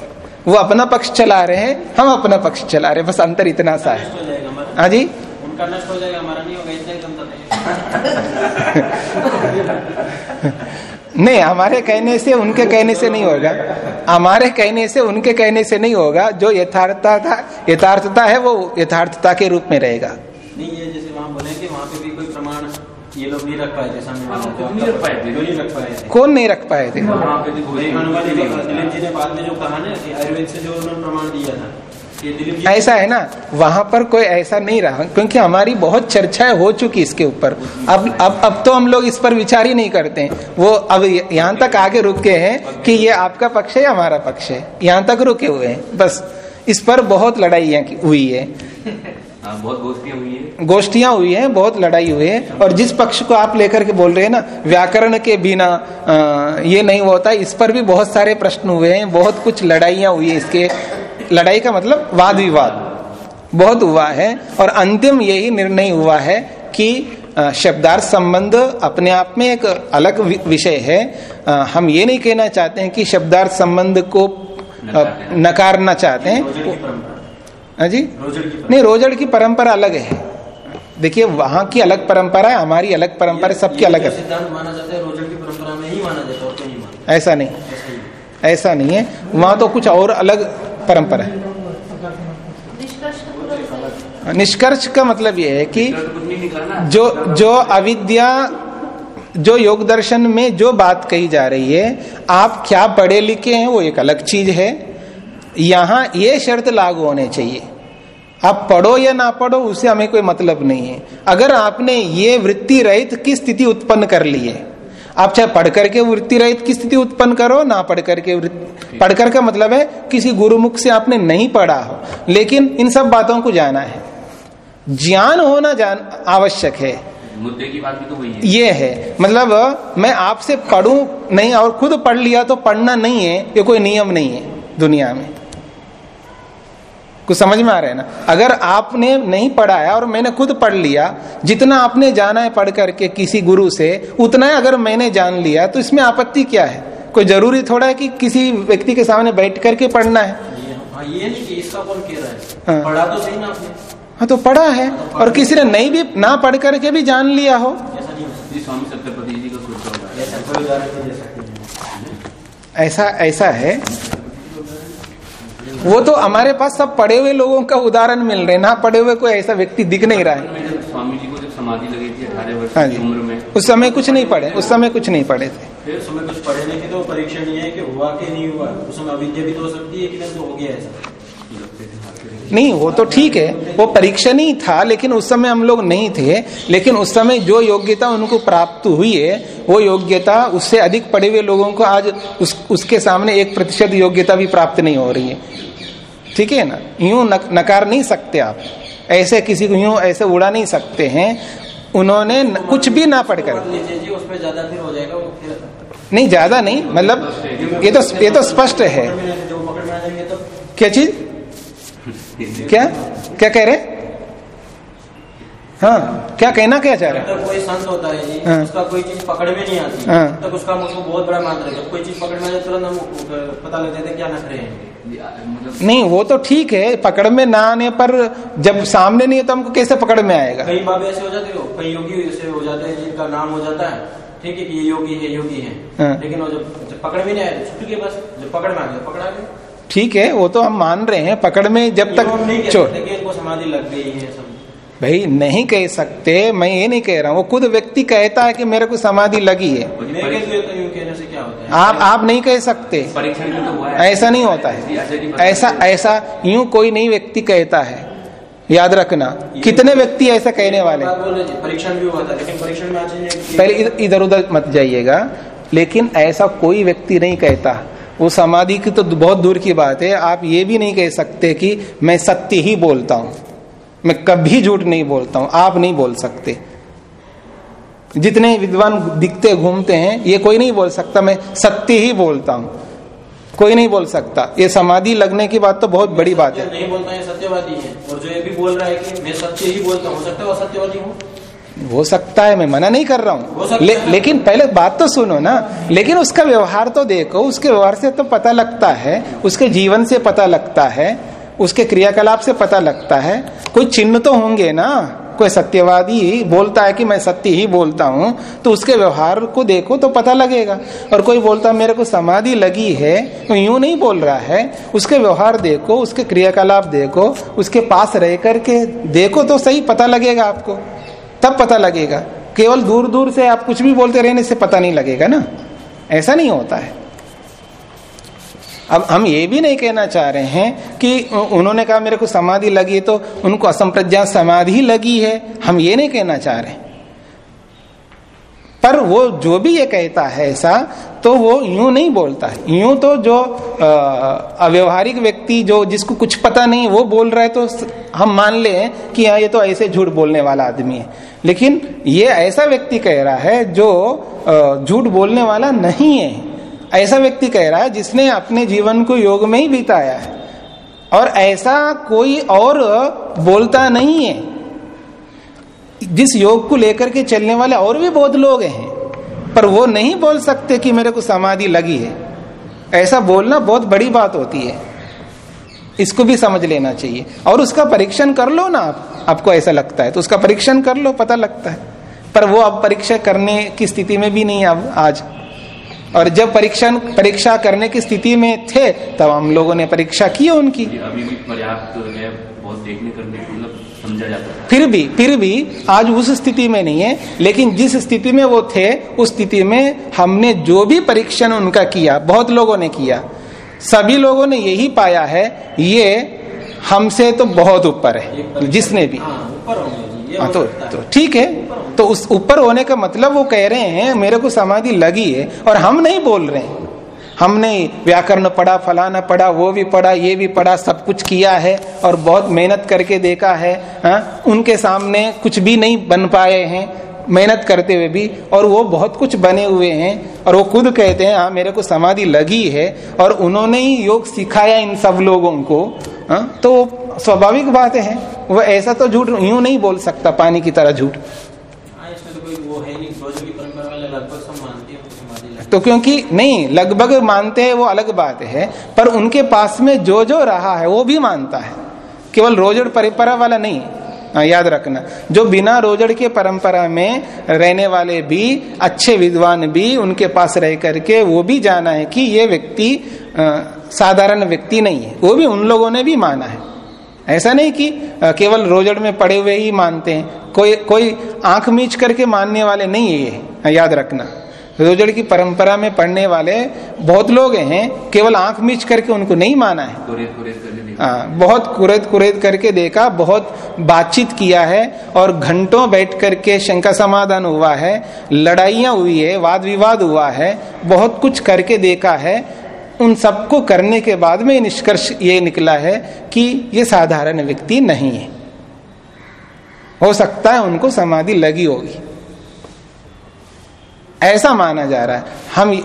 वो अपना पक्ष चला रहे हैं हम अपना पक्ष चला रहे हैं। बस अंतर इतना सा है। हो जी? उनका नष्ट हो जाएगा हमारा नहीं होगा इतना ही [LAUGHS] नहीं हमारे कहने से उनके कहने से नहीं होगा। हमारे कहने से उनके कहने से नहीं होगा। जो यथार्थता था यथार्थता है वो यथार्थता के रूप में रहेगा। नहीं ये जैसे वहाँ बोले कि वहाँ पे भी कोई प्रमाण ये लोग नहीं रख पाए थे सामने वाला जो नहीं रख पाए थे। नहीं रख पाए थे। कौन नहीं रख पाए थे? वहाँ पे अनुवादी दिलीप जी ने बाद में जो कहा ना कि आयुर्वेद से जो उन्होंने प्रमाण दिया था ऐसा है ना वहाँ पर कोई ऐसा नहीं रहा क्योंकि हमारी बहुत चर्चाएँ हो चुकी इसके ऊपर। अब अब अब तो हम लोग इस पर विचार ही नहीं करते हैं। वो अब यहाँ तक आगे रुके हैं कि ये आपका पक्ष है या हमारा पक्ष है? यहाँ तक रुके हुए हैं। बस इस पर बहुत लड़ाई हुई है हाँ, बहुत गोष्ठियाँ हुई है। गोष्ठियाँ हुई हैं बहुत लड़ाई हुई है। और जिस पक्ष को आप लेकर के बोल रहे हैं ना व्याकरण के बिना ये नहीं होता। इस पर भी बहुत सारे प्रश्न हुए हैं बहुत कुछ लड़ाइयाँ हुई है इसके। लड़ाई का मतलब वाद विवाद बहुत हुआ है और अंतिम यही निर्णय हुआ है कि शब्दार्थ संबंध अपने आप में एक अलग विषय है। हम ये नहीं कहना चाहते हैं कि शब्दार्थ संबंध को नकारना चाहते हैं। हाँ जी? रोजड़ की परंपरा नहीं रोजड़ की परंपरा अलग है। देखिए वहाँ की अलग परंपरा है हमारी अलग परंपरा है, सबकी अलग है। सिद्धांत माना जाता है? रोजड़ की परंपरा में ही माना जाता है और कहीं नहीं माना ऐसा नहीं। ऐसा नहीं है। वहाँ तो कुछ और अलग परंपरा है। निष्कर्ष का मतलब यह है? कि जो जो अविद्या जो योग दर्शन में जो बात कही जा रही है आप क्या पढ़े लिखे हैं वो एक अलग चीज़ है। यहाँ ये शर्त लागू होने चाहिए। आप पढ़ो या ना पढ़ो उससे हमें कोई मतलब नहीं है। अगर आपने ये वृत्ति रहित की स्थिति उत्पन्न कर ली है आप चाहे पढ़ करके वृत्ति रहित की स्थिति उत्पन्न करो ना पढ़ करके पढ़कर का मतलब है किसी गुरुमुख से आपने नहीं पढ़ा हो। लेकिन इन सब बातों को जाना है। ज्ञान होना जान आवश्यक है। मुद्दे की बात भी तो वही है। ये है। मतलब मैं आपसे पढ़ू नहीं और खुद पढ़ लिया तो पढ़ना नहीं है ये कोई नियम नहीं है दुनिया में। कुछ समझ में आ रहा है ना? अगर आपने नहीं पढ़ा है और मैंने खुद पढ़ लिया जितना आपने जाना है पढ़ करके किसी गुरु से उतना ही अगर मैंने जान लिया तो इसमें आपत्ति क्या है? कोई ज़रूरी थोड़ा है कि किसी व्यक्ति के सामने बैठ करके पढ़ना है? ये हाँ नहीं कि इसका कौन कह रहा हाँ। है। पढ़ा तो सही ना आपने। हाँ तो पढ़ा है। और किसी ने नहीं भी ना पढ़ करके भी जान लिया हो? हो ऐसा ऐसा है वो तो हमारे पास सब पढ़े हुए लोगों का उदाहरण मिल रहे हैं। ना पढ़े हुए कोई ऐसा व्यक्ति दिख नहीं रहा है। स्वामी जी को जब समाधि लगी थी अठारह वर्ष हाँ की उम्र में उस समय कुछ नहीं पढ़े उस समय कुछ नहीं पढ़े थे। फिर उस समय कुछ पढ़े नहीं तो परीक्षा नहीं है कि हुआ कि नहीं हुआ। उस समय अविद्या भी तो हो सकती है कि तो हो गया ऐसा। नहीं वो तो ठीक है। वो परीक्षा नहीं था लेकिन उस समय हम लोग नहीं थे। लेकिन उस समय जो योग्यता उनको प्राप्त हुई है वो योग्यता उससे अधिक पढ़े हुए लोगों को आज उस, उसके सामने एक प्रतिशत योग्यता भी प्राप्त नहीं हो रही है। ठीक है ना? यूँ नकार नहीं सकते आप। ऐसे किसी को यूँ ऐसे उड़ा नहीं सकते हैं। उन्होंने न, कुछ भी ना पढ़ कर। पढ़ लीजिए जी उस पर ज़्यादा फिर हो जाएगा वो फिर नहीं ज़्यादा नहीं मतलब ये तो ये तो स्पष्ट है। क्या चीज़? क्या? क्या कह रहे? हाँ क्या कहना क्या चाह रहे? तब कोई संत होता है। जी हाँ। उसका कोई चीज़ पकड़ में नहीं आती हाँ। उसका उसको बहुत बड़ा रहे कोई चीज़ पकड़ में आ जाए तुरंत हम पता लग है क्या नखरे हैं। नहीं वो तो ठीक है पकड़ में ना आने पर जब सामने नहीं है तो हमको कैसे पकड़ में आएगा? कई बाबे ऐसे हो जाते हो कई योगी ऐसे हो जाते हैं जिनका नाम हो जाता है ठीक है कि ये योगी है योगी है। हाँ। लेकिन वो जब जब पकड़ में नहीं आए तो छुट गए बस जब पकड़ में आ गए पकड़ा गए। ठीक है वो तो हम मान रहे हैं पकड़ में जब तक समाधि लग गई है सब भाई नहीं कह सकते मैं ये नहीं कह रहा हूँ। वो खुद व्यक्ति कहता है कि मेरे को समाधि लगी है। तो यूँ कहने से क्या होता है? आप आप नहीं कह सकते। तो ऐसा नहीं होता है। ऐसे ऐसा ऐसा यूँ कोई नहीं व्यक्ति कहता है। याद रखना कितने व्यक्ति ऐसा कहने वाले परीक्षण भी हुआ था लेकिन परीक्षण में पहले इधर- इधर उधर मत जाइएगा लेकिन ऐसा कोई व्यक्ति नहीं कहता। वो समाधि की तो बहुत दूर की बात है। आप ये भी नहीं कह सकते कि मैं सत्य ही बोलता हूँ। मैं कभी झूठ नहीं बोलता हूँ आप नहीं बोल सकते। जितने विद्वान दिखते घूमते हैं ये कोई नहीं बोल सकता मैं सत्य ही बोलता हूँ। कोई नहीं बोल सकता। ये समाधि लगने की बात तो बहुत बड़ी बात है। नहीं बोलता है सत्यवादी है और जो ये भी बोल रहा है कि मैं सत्य ही बोलता हूँ सकता है वो सत्यवादी हूँ? हो सकता है मैं मना नहीं कर रहा हूँ। ले, लेकिन पहले बात तो सुनो ना। लेकिन उसका व्यवहार तो देखो उसके व्यवहार से तो पता लगता है उसके जीवन से पता लगता है। उसके क्रियाकलाप से पता लगता है। कोई चिन्ह तो होंगे ना? कोई सत्यवादी बोलता है कि मैं सत्य ही बोलता हूँ तो उसके व्यवहार को देखो तो पता लगेगा। और कोई बोलता मेरे को समाधि लगी है तो यूँ नहीं बोल रहा है। उसके व्यवहार देखो, उसके क्रियाकलाप देखो, उसके पास रह करके देखो तो सही, पता लगेगा आपको। तब पता लगेगा। केवल दूर दूर से आप कुछ भी बोलते रहने से पता नहीं लगेगा ना? ऐसा नहीं होता है। अब हम ये भी नहीं कहना चाह रहे हैं कि उन्होंने कहा मेरे को समाधि लगी तो उनको असंप्रज्ञा समाधि लगी है। हम ये नहीं कहना चाह रहे पर वो जो भी ये कहता है ऐसा तो वो यूँ नहीं बोलता है। यूँ तो जो अव्यवहारिक व्यक्ति जो जिसको कुछ पता नहीं, वो बोल रहा है तो हम मान ले कि हाँ ये तो ऐसे झूठ बोलने वाला आदमी है। लेकिन ये ऐसा व्यक्ति कह रहा है जो झूठ बोलने वाला नहीं है। ऐसा व्यक्ति कह रहा है, जिसने अपने जीवन को योग में ही बिताया है। और ऐसा कोई और बोलता नहीं है। जिस योग को लेकर के चलने वाले और भी बहुत लोग हैं, पर वो नहीं बोल सकते कि मेरे को समाधि लगी है। ऐसा बोलना बहुत बड़ी बात होती है। इसको भी समझ लेना चाहिए। और उसका परीक्षण कर लो ना आप। आपको ऐसा लगता है तो उसका परीक्षण कर लो, पता लगता है। पर वो अब परीक्षा करने की स्थिति में भी नहीं अब आज। और जब परीक्षण परीक्षा करने की स्थिति में थे तब हम लोगों ने परीक्षा की है उनकी। अभी भी पर्याप्त बहुत देखने करने मतलब समझा जाता है। फिर भी फिर भी आज उस स्थिति में नहीं है लेकिन जिस स्थिति में वो थे उस स्थिति में हमने जो भी परीक्षण उनका किया बहुत लोगों ने किया सभी लोगों ने यही पाया है ये हमसे तो बहुत ऊपर है जिसने भी। हाँ ऊपर हाँ हो तो तो ठीक है तो उस ऊपर होने का मतलब वो कह रहे हैं मेरे को समाधि लगी है और हम नहीं बोल रहे हैं। हमने व्याकरण पढ़ा फलाना पढ़ा वो भी पढ़ा ये भी पढ़ा सब कुछ किया है और बहुत मेहनत करके देखा है हा? उनके सामने कुछ भी नहीं बन पाए हैं। मेहनत करते हुए भी और वो बहुत कुछ बने हुए हैं और वो खुद कहते हैं हाँ मेरे को समाधि लगी है। और उन्होंने ही योग सिखाया इन सब लोगों को हाँ? तो स्वाभाविक बात है। वो ऐसा तो झूठ यूँ नहीं बोल सकता पानी की तरह झूठ। हाँ तो तो क्योंकि नहीं लगभग मानते हैं वो अलग बात है पर उनके पास में जो जो रहा है वो भी मानता है। केवल रोजड़ परंपरा वाला नहीं याद रखना। जो बिना रोजड़ के परंपरा में रहने वाले भी अच्छे विद्वान भी उनके पास रह करके वो भी जाना है कि ये व्यक्ति साधारण व्यक्ति नहीं है। वो भी उन लोगों ने भी माना है। ऐसा नहीं कि केवल रोजड़ में पड़े हुए ही मानते हैं। कोई कोई आँख मीच करके मानने वाले नहीं है ये। हाँ, याद रखना। रोजड़ की परंपरा में पढ़ने वाले बहुत लोग हैं केवल आँख मीच करके उनको नहीं माना है। कुरेद कुरेद करके हाँ, बहुत कुरेद कुरेद करके देखा बहुत बातचीत किया है और घंटों बैठ करके शंका समाधान हुआ है लड़ाइयाँ हुई है वाद विवाद हुआ है बहुत कुछ करके देखा है। उन सबको करने के बाद में निष्कर्ष ये निकला है कि ये साधारण व्यक्ति नहीं है। हो सकता है उनको समाधि लगी होगी। ऐसा माना जा रहा है। हम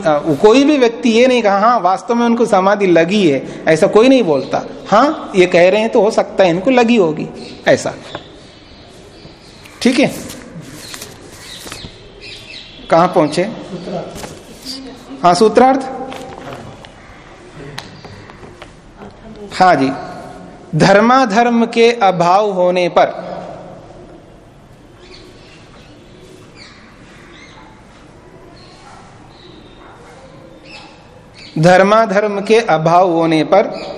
कोई भी व्यक्ति ये नहीं कहा हाँ वास्तव में उनको समाधि लगी है। ऐसा कोई नहीं बोलता। हाँ ये कह रहे हैं तो हो सकता है इनको लगी होगी। ऐसा। ठीक है? कहा पहुँचे? हाँ सूत्रार्थ? हाँ जी। धर्माधर्म के अभाव होने पर धर्माधर्म के अभाव होने पर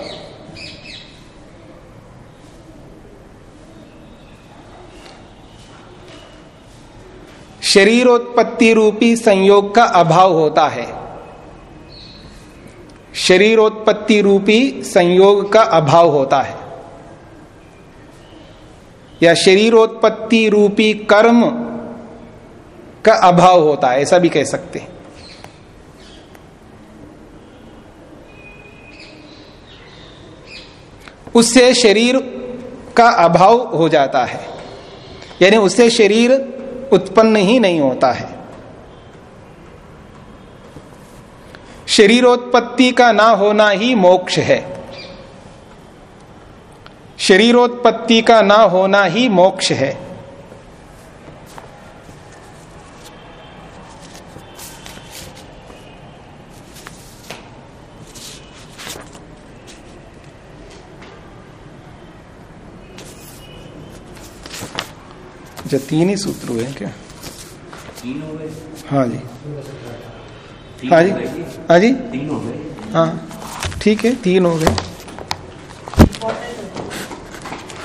शरीरोत्पत्ति रूपी संयोग का अभाव होता है। शरीरोत्पत्ति रूपी संयोग का अभाव होता है। या शरीरोत्पत्ति रूपी कर्म का अभाव होता है, ऐसा भी कह सकते हैं। उससे शरीर का अभाव हो जाता है। यानी उससे शरीर उत्पन्न ही नहीं होता है। शरीरोत्पत्ति का ना होना ही मोक्ष है। शरीरोत्पत्ति का ना होना ही मोक्ष है। अच्छा तीन ही सूत्र हुए क्या? तीन हो गए। हाँ जी। हाँ जी। हाँ जी। तीन हो गए। हाँ। ठीक है तीन हो गए।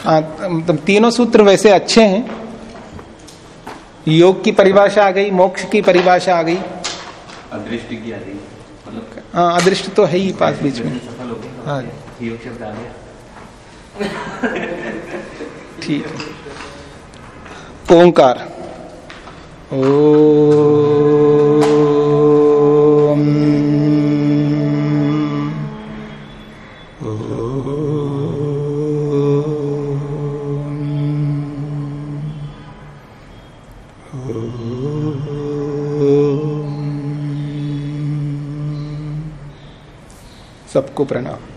हाँ मतलब तीनों सूत्र वैसे अच्छे हैं। योग की परिभाषा आ गई मोक्ष की परिभाषा आ गई। अदृष्टि की आ रही मतलब हाँ अदृष्ट तो है ही पास बीच में। हो योग शब्द आ गया। ठीक है। ओंकार। सबको प्रणाम।